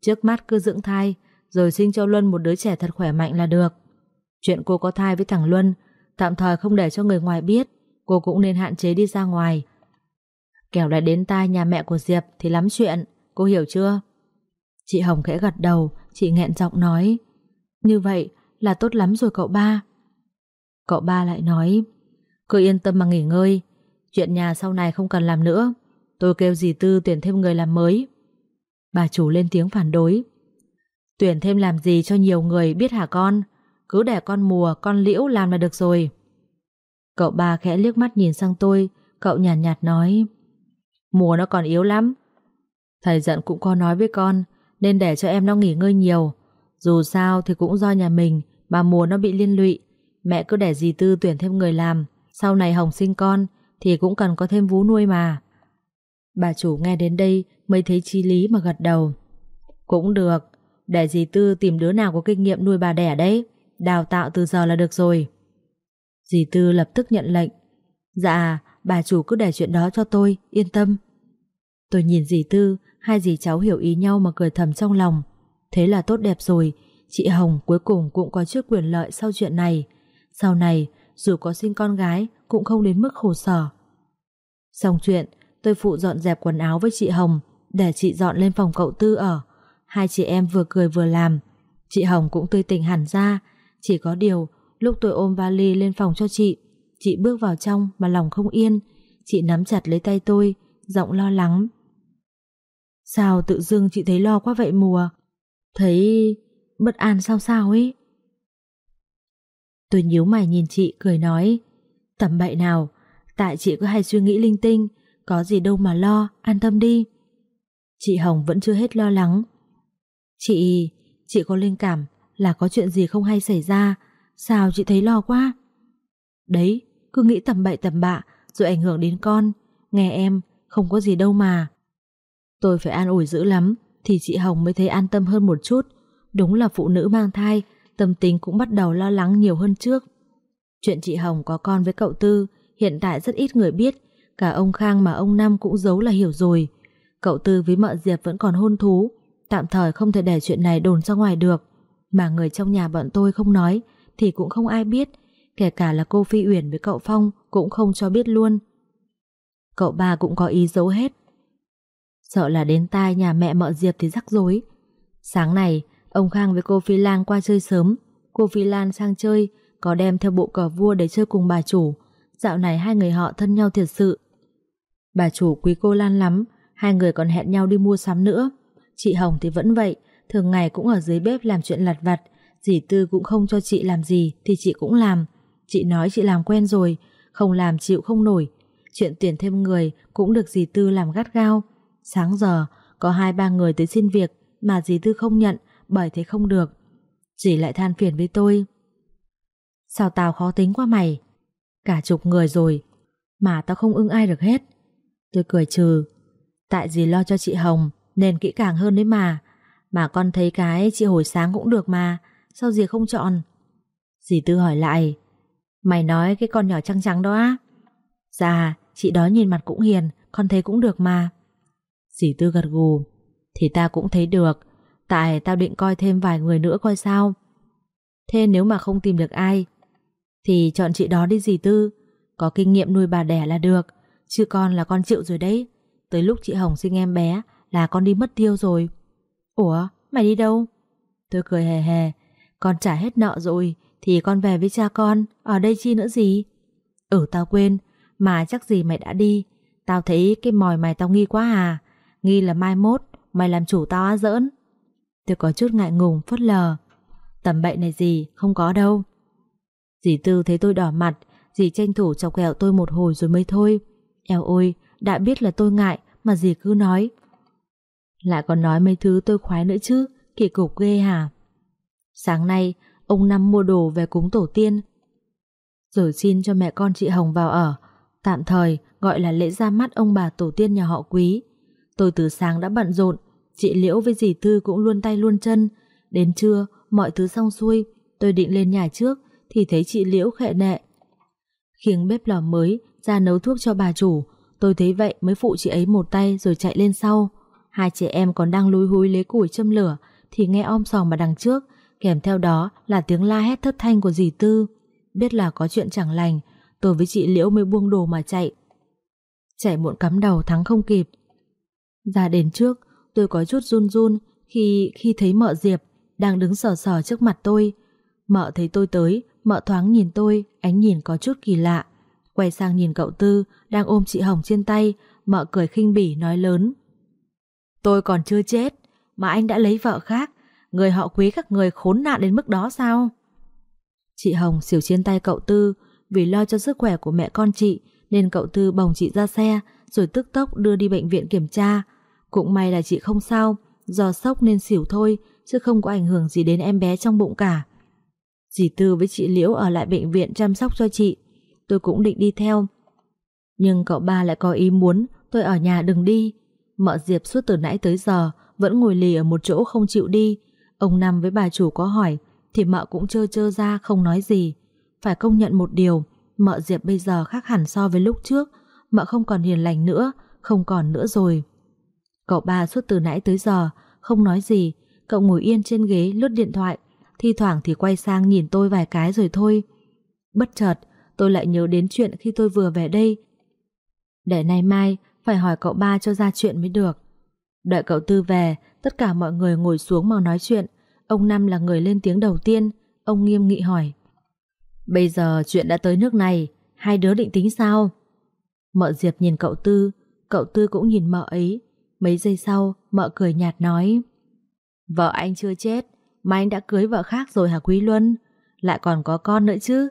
Trước mắt cứ dưỡng thai, rồi sinh cho Luân một đứa trẻ thật khỏe mạnh là được. Chuyện cô có thai với thằng Luân, tạm thời không để cho người ngoài biết, cô cũng nên hạn chế đi ra ngoài. Kẻo lại đến tai nhà mẹ của Diệp thì lắm chuyện, cô hiểu chưa? Chị Hồng khẽ gật đầu, chị nghẹn giọng nói. Như vậy là tốt lắm rồi cậu ba. Cậu ba lại nói, cứ yên tâm mà nghỉ ngơi, chuyện nhà sau này không cần làm nữa. Tôi kêu dì Tư tuyển thêm người làm mới. Bà chủ lên tiếng phản đối. Tuyển thêm làm gì cho nhiều người biết hả con? Cứ để con mùa, con liễu làm là được rồi. Cậu ba khẽ liếc mắt nhìn sang tôi, cậu nhàn nhạt, nhạt nói. Mùa nó còn yếu lắm. Thầy giận cũng có nói với con, nên để cho em nó nghỉ ngơi nhiều. Dù sao thì cũng do nhà mình, mà mùa nó bị liên lụy. Mẹ cứ để dì Tư tuyển thêm người làm, sau này Hồng sinh con, thì cũng cần có thêm vú nuôi mà. Bà chủ nghe đến đây mới thấy chi lý mà gật đầu. Cũng được, để dì Tư tìm đứa nào có kinh nghiệm nuôi bà đẻ đấy, đào tạo từ giờ là được rồi. Dì Tư lập tức nhận lệnh. Dạ, bà chủ cứ để chuyện đó cho tôi, yên tâm. Tôi nhìn dì Tư, hai dì cháu hiểu ý nhau mà cười thầm trong lòng. Thế là tốt đẹp rồi, chị Hồng cuối cùng cũng có chút quyền lợi sau chuyện này. Sau này, dù có sinh con gái, cũng không đến mức khổ sở. Xong chuyện, tôi phụ dọn dẹp quần áo với chị Hồng, để chị dọn lên phòng cậu Tư ở. Hai chị em vừa cười vừa làm. Chị Hồng cũng tươi tỉnh hẳn ra, chỉ có điều, lúc tôi ôm vali lên phòng cho chị, chị bước vào trong mà lòng không yên. Chị nắm chặt lấy tay tôi, giọng lo lắng. Sao tự dưng chị thấy lo quá vậy mùa? Thấy bất an sao sao ấy? Tôi nhíu mày nhìn chị cười nói Tầm bậy nào Tại chị cứ hay suy nghĩ linh tinh Có gì đâu mà lo, an tâm đi. Chị Hồng vẫn chưa hết lo lắng. Chị, chị có linh cảm Là có chuyện gì không hay xảy ra? Sao chị thấy lo quá? Đấy, cứ nghĩ tầm bậy tầm bạ Rồi ảnh hưởng đến con. Nghe em, không có gì đâu mà. Tôi phải an ủi dữ lắm, Thì chị Hồng mới thấy an tâm hơn một chút. Đúng là phụ nữ mang thai, Tâm tính cũng bắt đầu lo lắng nhiều hơn trước. Chuyện chị Hồng có con với cậu Tư, Hiện tại rất ít người biết. Cả ông Khang mà ông Năm cũng giấu là hiểu rồi. Cậu Tư với mợ Diệp vẫn còn hôn thú, Tạm thời không thể để chuyện này đồn ra ngoài được. Mà người trong nhà bọn tôi không nói, Thì cũng không ai biết. Kể cả là cô Phi Uyển với cậu Phong Cũng không cho biết luôn. Cậu ba cũng có ý giấu hết Sợ là đến tai nhà mẹ mợ Diệp thì rắc rối. Sáng này Ông Khang với cô Phi Lan qua chơi sớm. Cô Phi Lan sang chơi, Có đem theo bộ cờ vua để chơi cùng bà chủ. Dạo này hai người họ thân nhau thiệt sự. Bà chủ quý cô Lan lắm, Hai người còn hẹn nhau đi mua sắm nữa. Chị Hồng thì vẫn vậy, Thường ngày cũng ở dưới bếp làm chuyện lặt vặt. Dì Tư cũng không cho chị làm gì Thì chị cũng làm. Chị nói chị làm quen rồi, Không làm chịu không nổi. Chuyện tuyển thêm người cũng được dì Tư làm gắt gao. Sáng giờ, có hai ba người tới xin việc Mà dì Tư không nhận, Bởi thế không được. Dì lại than phiền với tôi. Sao tao khó tính quá mày? Cả chục người rồi, Mà tao không ưng ai được hết. Tôi cười trừ. Tại dì lo cho chị Hồng, Nên kỹ càng hơn đấy mà. Mà con thấy cái chị hồi sáng cũng được mà, Sao dì không chọn? Dì Tư hỏi lại. Mày nói cái con nhỏ trắng trắng đó á? Dạ chị đó nhìn mặt cũng hiền, Con thấy cũng được mà. Dì Tư gật gù. Thì ta cũng thấy được. Tại tao định coi thêm vài người nữa coi sao. Thế nếu mà không tìm được ai, Thì chọn chị đó đi dì Tư. Có kinh nghiệm nuôi bà đẻ là được. Chứ con là con chịu rồi đấy. Tới lúc chị Hồng sinh em bé Là con đi mất tiêu rồi. Ủa, mày đi đâu? Tôi cười hề hề Con trả hết nợ rồi, Thì con về với cha con. Ở đây chi nữa gì? Ừ tao quên. Mà chắc gì mày đã đi. Tao thấy cái mòi mày tao nghi quá à. Nghi là mai mốt, Mày làm chủ tao á giỡn. Tôi có chút ngại ngùng, phớt lờ. Tầm bậy này gì, không có đâu. Dì Tư thấy tôi đỏ mặt, Dì tranh thủ chọc ghẹo tôi một hồi rồi mới thôi. Eo ôi, Đã biết là tôi ngại, Mà dì cứ nói. Lại còn nói mấy thứ tôi khoái nữa chứ, Kỳ cục ghê hả? Sáng nay, Ông Năm mua đồ về cúng tổ tiên. Rồi xin cho mẹ con chị Hồng vào ở. Tạm thời, gọi là lễ ra mắt ông bà tổ tiên nhà họ quý. Tôi từ sáng đã bận rộn, Chị Liễu với dì Tư cũng luôn tay luôn chân. Đến trưa, mọi thứ xong xuôi, Tôi định lên nhà trước, Thì thấy chị Liễu khệ nệ Khiêng bếp lò mới, ra nấu thuốc cho bà chủ. Tôi thấy vậy mới phụ chị ấy một tay Rồi chạy lên sau. Hai chị em còn đang lúi húi lấy củi châm lửa, Thì nghe om sòm mà đằng trước. Kèm theo đó là tiếng la hét thất thanh của dì Tư. Biết là có chuyện chẳng lành, Tôi với chị Liễu mới buông đồ mà chạy. Chạy muộn cắm đầu thắng không kịp. Ra đến trước, Tôi có chút run run Khi khi thấy mợ Diệp Đang đứng sờ sờ trước mặt tôi. Mợ thấy tôi tới, Mợ thoáng nhìn tôi, Ánh nhìn có chút kỳ lạ. Quay sang nhìn cậu Tư Đang ôm chị Hồng trên tay, Mợ cười khinh bỉ nói lớn. Tôi còn chưa chết, Mà anh đã lấy vợ khác. Người họ quý các người khốn nạn đến mức đó sao? Chị Hồng xỉu trên tay cậu Tư, Vì lo cho sức khỏe của mẹ con chị, Nên cậu Tư bồng chị ra xe, Rồi tức tốc đưa đi bệnh viện kiểm tra. Cũng may là chị không sao, Do sốc nên xỉu thôi, Chứ không có ảnh hưởng gì đến em bé trong bụng cả. Dì Tư với chị Liễu ở lại bệnh viện chăm sóc cho chị. Tôi cũng định đi theo. Nhưng cậu ba lại có ý muốn, Tôi ở nhà đừng đi. Mợ Diệp suốt từ nãy tới giờ Vẫn ngồi lì ở một chỗ không chịu đi. Ông Năm với bà chủ có hỏi, Thì mợ cũng chơ chơ ra không nói gì. Phải công nhận một điều, Mợ Diệp bây giờ khác hẳn so với lúc trước. Mợ không còn hiền lành nữa, Không còn nữa rồi. Cậu ba suốt từ nãy tới giờ, Không nói gì. Cậu ngồi yên trên ghế, lướt điện thoại. Thi thoảng thì quay sang nhìn tôi vài cái rồi thôi. Bất chợt, Tôi lại nhớ đến chuyện khi tôi vừa về đây. Để nay mai, Phải hỏi cậu ba cho ra chuyện mới được. Đợi cậu Tư về, Tất cả mọi người ngồi xuống mà nói chuyện. Ông Năm là người lên tiếng đầu tiên. Ông nghiêm nghị hỏi. Bây giờ chuyện đã tới nước này, Hai đứa định tính sao? Mợ Diệp nhìn cậu Tư. Cậu Tư cũng nhìn mợ ấy. Mấy giây sau, mợ cười nhạt nói Vợ anh chưa chết, mà anh đã cưới vợ khác rồi hả Quý Luân? Lại còn có con nữa chứ?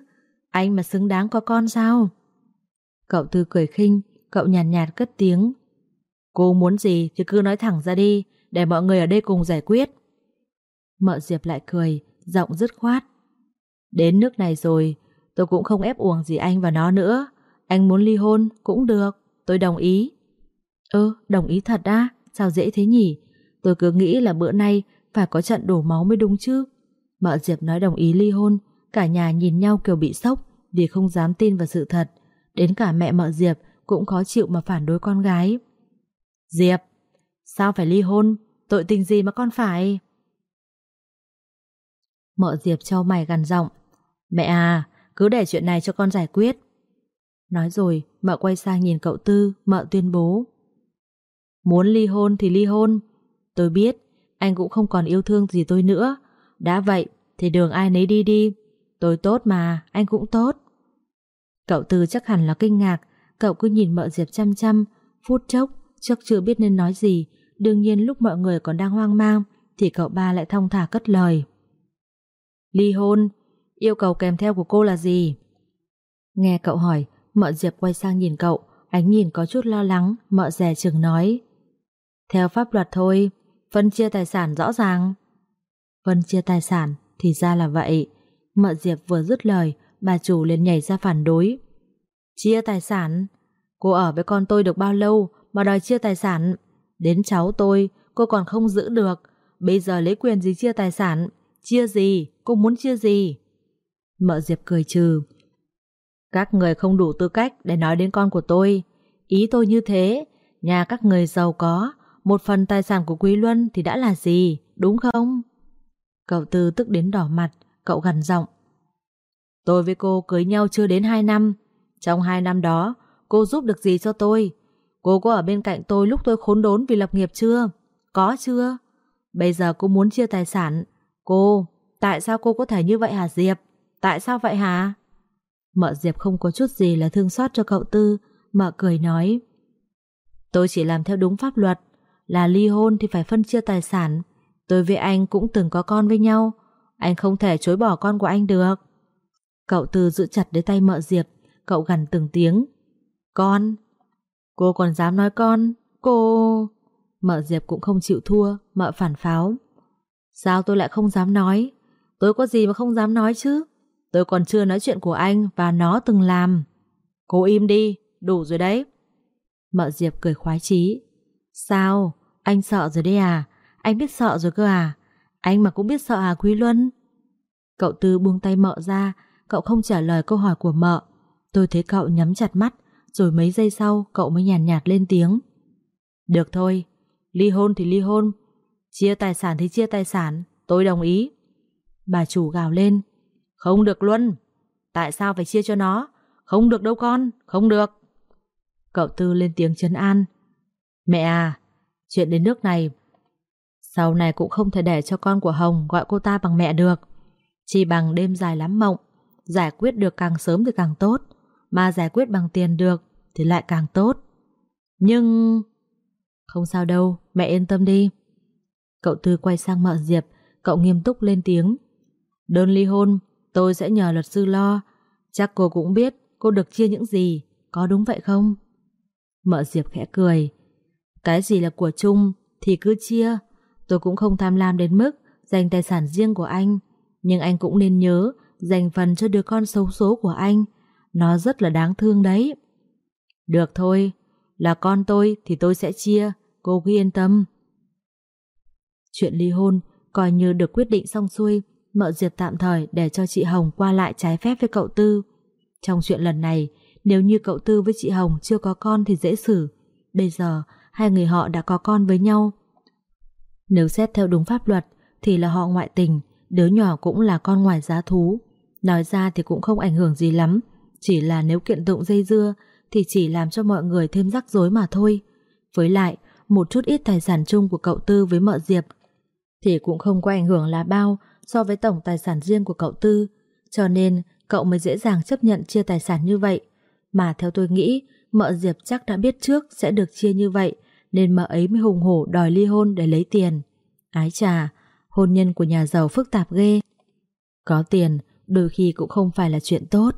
Anh mà xứng đáng có con sao? Cậu Tư cười khinh, cậu nhàn nhạt, nhạt cất tiếng. Cô muốn gì thì cứ nói thẳng ra đi, để mọi người ở đây cùng giải quyết. Mợ Diệp lại cười, giọng dứt khoát. Đến nước này rồi, tôi cũng không ép uổng gì anh và nó nữa. Anh muốn ly hôn cũng được, tôi đồng ý ừ đồng ý thật á, sao dễ thế nhỉ? Tôi cứ nghĩ là bữa nay phải có trận đổ máu mới đúng chứ. Mợ Diệp nói đồng ý ly hôn, cả nhà nhìn nhau kiểu bị sốc vì không dám tin vào sự thật. Đến cả mẹ mợ Diệp cũng khó chịu mà phản đối con gái. Diệp, sao phải ly hôn? Tội tình gì mà con phải? Mợ Diệp cho mày gằn giọng. Mẹ à, cứ để chuyện này cho con giải quyết. Nói rồi, mợ quay sang nhìn cậu Tư, mợ tuyên bố. Muốn ly hôn thì ly hôn. Tôi biết, anh cũng không còn yêu thương gì tôi nữa. Đã vậy, thì đường ai nấy đi đi. Tôi tốt mà, anh cũng tốt. Cậu Tư chắc hẳn là kinh ngạc, cậu cứ nhìn mợ Diệp chăm chăm, phút chốc, chắc chưa biết nên nói gì. Đương nhiên lúc mọi người còn đang hoang mang, thì cậu ba lại thong thả cất lời. Ly hôn, yêu cầu kèm theo của cô là gì? Nghe cậu hỏi, mợ Diệp quay sang nhìn cậu, ánh nhìn có chút lo lắng, mợ rè chừng nói. Theo pháp luật thôi, phân chia tài sản rõ ràng. Phân chia tài sản, thì ra là vậy. Mợ Diệp vừa dứt lời, bà chủ liền nhảy ra phản đối. Chia tài sản? Cô ở với con tôi được bao lâu mà đòi chia tài sản? Đến cháu tôi, cô còn không giữ được. Bây giờ lấy quyền gì chia tài sản? Chia gì? Cô muốn chia gì? Mợ Diệp cười trừ. Các người không đủ tư cách để nói đến con của tôi. Ý tôi như thế, nhà các người giàu có, một phần tài sản của Quý Luân thì đã là gì, đúng không? Cậu Tư tức đến đỏ mặt, cậu gằn giọng. Tôi với cô cưới nhau chưa đến 2 năm. Trong 2 năm đó, cô giúp được gì cho tôi? Cô có ở bên cạnh tôi lúc tôi khốn đốn vì lập nghiệp chưa? Có chưa? Bây giờ cô muốn chia tài sản. Cô, tại sao cô có thể như vậy hả Diệp? Tại sao vậy hả? Mợ Diệp không có chút gì là thương xót cho cậu Tư. Mợ cười nói. Tôi chỉ làm theo đúng pháp luật. Là ly hôn thì phải phân chia tài sản. Tôi với anh cũng từng có con với nhau. Anh không thể chối bỏ con của anh được. Cậu Tư giữ chặt lấy tay mợ Diệp. Cậu gằn từng tiếng. Con. Cô còn dám nói con. Cô... Mợ Diệp cũng không chịu thua. Mợ phản pháo. Sao tôi lại không dám nói? Tôi có gì mà không dám nói chứ? Tôi còn chưa nói chuyện của anh và nó từng làm. Cô im đi, đủ rồi đấy. Mợ Diệp cười khoái chí. Sao? Anh sợ rồi đấy à? Anh biết sợ rồi cơ à? Anh mà cũng biết sợ à Quý Luân? Cậu Tư buông tay mợ ra, cậu không trả lời câu hỏi của mợ. Tôi thấy cậu nhắm chặt mắt, rồi mấy giây sau cậu mới nhàn nhạt, nhạt lên tiếng. Được thôi, ly hôn thì ly hôn, chia tài sản thì chia tài sản, tôi đồng ý. Bà chủ gào lên. Không được Luân, tại sao phải chia cho nó? Không được đâu con, không được. Cậu Tư lên tiếng trấn an. Mẹ à, chuyện đến nước này sau này cũng không thể để cho con của Hồng gọi cô ta bằng mẹ được. Chỉ bằng đêm dài lắm mộng, giải quyết được càng sớm thì càng tốt, mà giải quyết bằng tiền được thì lại càng tốt. Nhưng... Không sao đâu, mẹ yên tâm đi. Cậu Tư quay sang mợ Diệp, cậu nghiêm túc lên tiếng. Đơn ly hôn, tôi sẽ nhờ luật sư lo. Chắc cô cũng biết cô được chia những gì, có đúng vậy không? Mợ Diệp khẽ cười. Cái gì là của chung thì cứ chia, Tôi cũng không tham lam đến mức dành tài sản riêng của anh, nhưng anh cũng nên nhớ dành phần cho đứa con xấu số của anh. Nó rất là đáng thương đấy. Được thôi, là con tôi thì tôi sẽ chia, cô cứ yên tâm. Chuyện ly hôn coi như được quyết định xong xuôi, mợ Diệp tạm thời để cho chị Hồng qua lại trái phép với cậu Tư. Trong chuyện lần này, nếu như cậu Tư với chị Hồng chưa có con thì dễ xử. Bây giờ, hai người họ đã có con với nhau, nếu xét theo đúng pháp luật thì là họ ngoại tình, đứa nhỏ cũng là con ngoài giá thú. Nói ra thì cũng không ảnh hưởng gì lắm, chỉ là nếu kiện tụng dây dưa thì chỉ làm cho mọi người thêm rắc rối mà thôi. Với lại, một chút ít tài sản chung của cậu Tư với mợ Diệp thì cũng không có ảnh hưởng là bao so với tổng tài sản riêng của cậu Tư, cho nên cậu mới dễ dàng chấp nhận chia tài sản như vậy. Mà theo tôi nghĩ, mợ Diệp chắc đã biết trước sẽ được chia như vậy, nên mợ ấy mới hùng hổ đòi ly hôn để lấy tiền. Ái trà, hôn nhân của nhà giàu phức tạp ghê. Có tiền, đôi khi cũng không phải là chuyện tốt.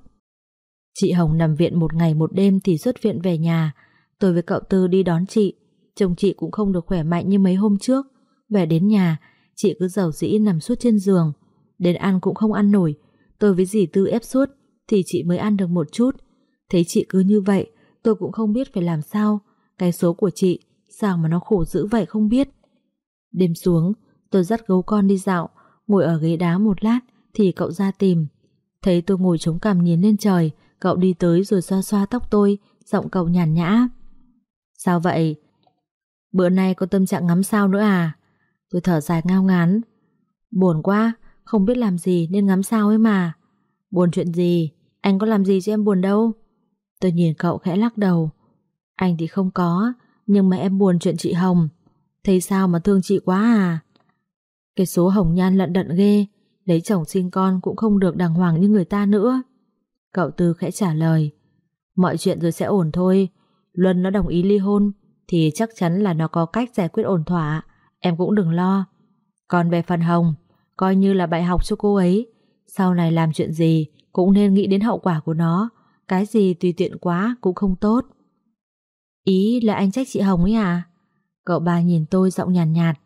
Chị Hồng nằm viện một ngày một đêm thì xuất viện về nhà. Tôi với cậu Tư đi đón chị. Chồng chị cũng không được khỏe mạnh như mấy hôm trước. Về đến nhà, chị cứ giàu dĩ nằm suốt trên giường. Đến ăn cũng không ăn nổi. Tôi với dì Tư ép suốt thì chị mới ăn được một chút. Thấy chị cứ như vậy, tôi cũng không biết phải làm sao. Cái số của chị, sao mà nó khổ dữ vậy không biết. Đêm xuống, tôi dắt gấu con đi dạo, ngồi ở ghế đá một lát thì cậu ra tìm. Thấy tôi ngồi chống cằm nhìn lên trời, cậu đi tới rồi xoa xoa tóc tôi, giọng cậu nhàn nhã. Sao vậy? Bữa nay có tâm trạng ngắm sao nữa à? Tôi thở dài ngao ngán. Buồn quá, không biết làm gì nên ngắm sao ấy mà. Buồn chuyện gì? Anh có làm gì cho em buồn đâu? Tôi nhìn cậu khẽ lắc đầu. Anh thì không có, nhưng mà em buồn chuyện chị Hồng. Thấy sao mà thương chị quá à? Cái số Hồng Nhan lận đận ghê, lấy chồng sinh con cũng không được đàng hoàng như người ta nữa. Cậu Tư khẽ trả lời. Mọi chuyện rồi sẽ ổn thôi. Luân nó đồng ý ly hôn, thì chắc chắn là nó có cách giải quyết ổn thỏa. Em cũng đừng lo. Còn về phần Hồng, coi như là bài học cho cô ấy. Sau này làm chuyện gì cũng nên nghĩ đến hậu quả của nó. Cái gì tùy tiện quá cũng không tốt. Ý là anh trách chị Hồng ấy à? Cậu ba nhìn tôi giọng nhàn nhạt, nhạt.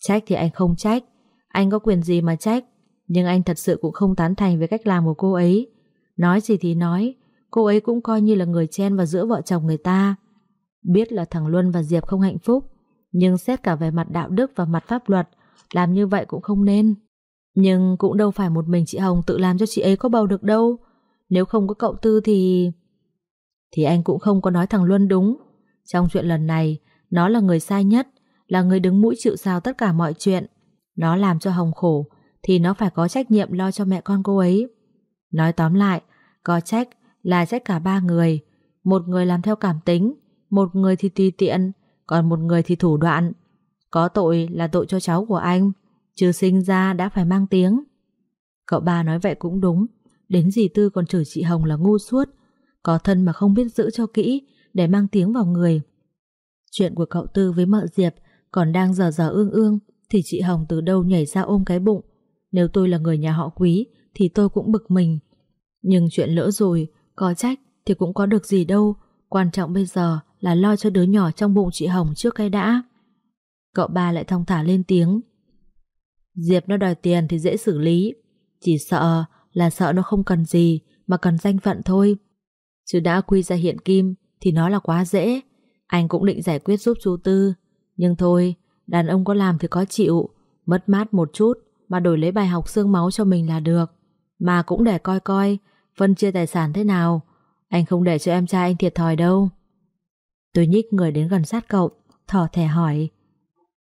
Trách thì anh không trách. Anh có quyền gì mà trách. Nhưng anh thật sự cũng không tán thành với cách làm của cô ấy. Nói gì thì nói, cô ấy cũng coi như là người chen vào giữa vợ chồng người ta. Biết là thằng Luân và Diệp không hạnh phúc, nhưng xét cả về mặt đạo đức và mặt pháp luật, làm như vậy cũng không nên. Nhưng cũng đâu phải một mình chị Hồng tự làm cho chị ấy có bầu được đâu. Nếu không có cậu Tư thì... Thì anh cũng không có nói thằng Luân đúng. Trong chuyện lần này, nó là người sai nhất, là người đứng mũi chịu sao tất cả mọi chuyện. Nó làm cho Hồng khổ, thì nó phải có trách nhiệm lo cho mẹ con cô ấy. Nói tóm lại, có trách là trách cả ba người. Một người làm theo cảm tính, một người thì tùy tiện, còn một người thì thủ đoạn. Có tội là tội cho cháu của anh, chưa sinh ra đã phải mang tiếng. Cậu ba nói vậy cũng đúng, đến dì Tư còn chửi chị Hồng là ngu suốt, có thân mà không biết giữ cho kỹ để mang tiếng vào người. Chuyện của cậu Tư với mợ Diệp còn đang dở dở ương ương thì chị Hồng từ đâu nhảy ra ôm cái bụng. Nếu tôi là người nhà họ quý thì tôi cũng bực mình. Nhưng chuyện lỡ rồi, có trách thì cũng có được gì đâu. Quan trọng bây giờ là lo cho đứa nhỏ trong bụng chị Hồng trước cái đã. Cậu ba lại thong thả lên tiếng. Diệp nó đòi tiền thì dễ xử lý. Chỉ sợ là sợ nó không cần gì mà cần danh phận thôi. Chứ đã quy ra hiện kim thì nó là quá dễ. Anh cũng định giải quyết giúp chú Tư. Nhưng thôi, đàn ông có làm thì có chịu. Mất mát một chút mà đổi lấy bài học xương máu cho mình là được. Mà cũng để coi coi phân chia tài sản thế nào. Anh không để cho em trai anh thiệt thòi đâu. Tôi nhích người đến gần sát cậu, thỏ thẻ hỏi.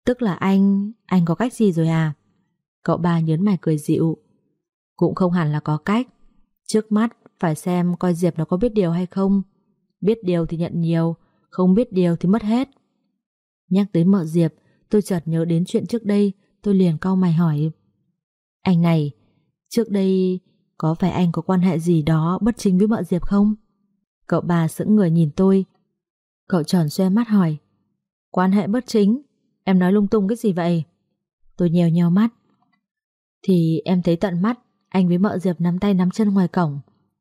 Tức là anh, anh có cách gì rồi à? Cậu ba nhớn mày cười dịu. Cũng không hẳn là có cách. Trước mắt, phải xem coi Diệp nó có biết điều hay không. Biết điều thì nhận nhiều, không biết điều thì mất hết. Nhắc tới mợ Diệp, tôi chợt nhớ đến chuyện trước đây, tôi liền cau mày hỏi. Anh này, trước đây có phải anh có quan hệ gì đó bất chính với mợ Diệp không? Cậu bà sững người nhìn tôi. Cậu tròn xoe mắt hỏi. Quan hệ bất chính? Em nói lung tung cái gì vậy? Tôi nhèo nhèo mắt. Thì em thấy tận mắt anh với mợ Diệp nắm tay nắm chân ngoài cổng.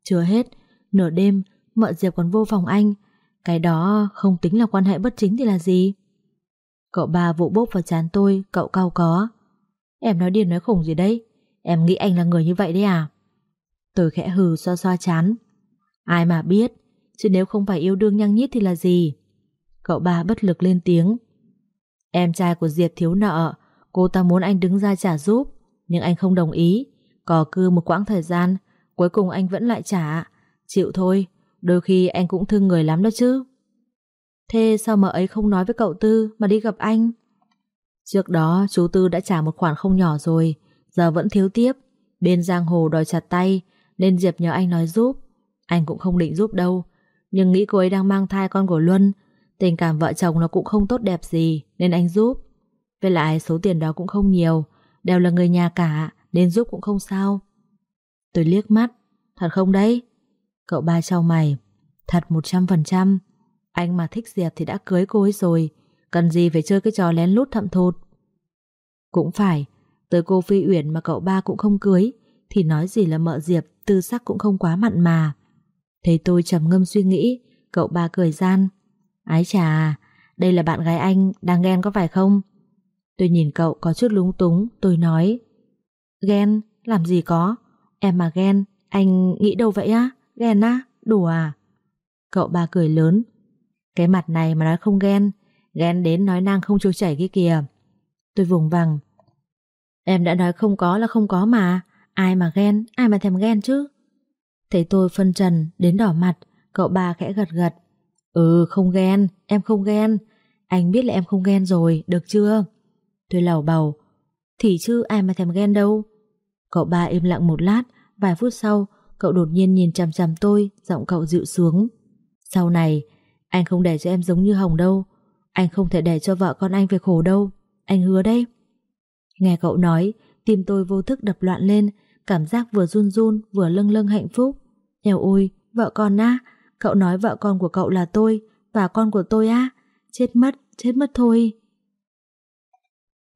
Chưa hết, nửa đêm mợ Diệp còn vô phòng anh. Cái đó không tính là quan hệ bất chính thì là gì? Cậu bà vụ bốc vào chán tôi, cậu cao có. Em nói điên nói khủng gì đấy? Em nghĩ anh là người như vậy đấy à? Tôi khẽ hừ xoa xoa chán. Ai mà biết, chứ nếu không phải yêu đương nhăng nhít thì là gì? Cậu ba bất lực lên tiếng. Em trai của Diệp thiếu nợ, cô ta muốn anh đứng ra trả giúp, nhưng anh không đồng ý. Cò cư một quãng thời gian, cuối cùng anh vẫn lại trả. Chịu thôi, đôi khi anh cũng thương người lắm đó chứ. Thế sao mà ấy không nói với cậu Tư mà đi gặp anh? Trước đó chú Tư đã trả một khoản không nhỏ rồi, giờ vẫn thiếu tiếp. Bên giang hồ đòi chặt tay, nên Diệp nhờ anh nói giúp. Anh cũng không định giúp đâu, nhưng nghĩ cô ấy đang mang thai con của Luân, tình cảm vợ chồng nó cũng không tốt đẹp gì, nên anh giúp. Với lại số tiền đó cũng không nhiều, đều là người nhà cả, nên giúp cũng không sao. Tôi liếc mắt, thật không đấy? Cậu ba trao mày, thật 100%. Anh mà thích Diệp thì đã cưới cô ấy rồi, Cần gì phải chơi cái trò lén lút thậm thụt? Cũng phải. Tới cô Phi Uyển mà cậu ba cũng không cưới Thì nói gì là mợ Diệp Tư sắc cũng không quá mặn mà. Thấy tôi trầm ngâm suy nghĩ Cậu ba cười gian. Ái chà Đây là bạn gái anh Đang ghen có phải không? Tôi nhìn cậu có chút lúng túng Tôi nói. Ghen? Làm gì có? Em mà ghen anh nghĩ đâu vậy á? Ghen á? Đùa à? Cậu ba cười lớn. Cái mặt này mà nói không ghen Ghen đến nói năng không trôi chảy kia kìa. Tôi vùng vằng. Em đã nói không có là không có mà. Ai mà ghen, ai mà thèm ghen chứ? Thấy tôi phân trần Đến đỏ mặt, cậu ba khẽ gật gật. Ừ không ghen, em không ghen. Anh biết là em không ghen rồi, được chưa? Tôi lầu bầu. Thì chứ ai mà thèm ghen đâu. Cậu ba im lặng một lát Vài phút sau Cậu đột nhiên nhìn chằm chằm tôi Giọng cậu dịu xuống Sau này anh không để cho em giống như Hồng đâu. Anh không thể để cho vợ con anh phải khổ đâu. Anh hứa đấy. Nghe cậu nói Tim tôi vô thức đập loạn lên Cảm giác vừa run run vừa lâng lâng hạnh phúc. Eo ôi vợ con á Cậu nói vợ con của cậu là tôi Và con của tôi á Chết mất, chết mất thôi.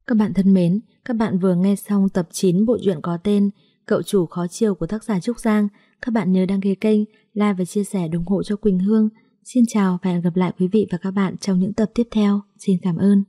Các bạn thân mến các bạn vừa nghe xong tập 9 bộ truyện có tên Cậu chủ khó chiều của tác giả Trúc Giang. Các bạn nhớ đăng ký kênh, Like và chia sẻ ủng hộ cho Quỳnh Hương. Xin chào và hẹn gặp lại quý vị và các bạn trong những tập tiếp theo. Xin cảm ơn.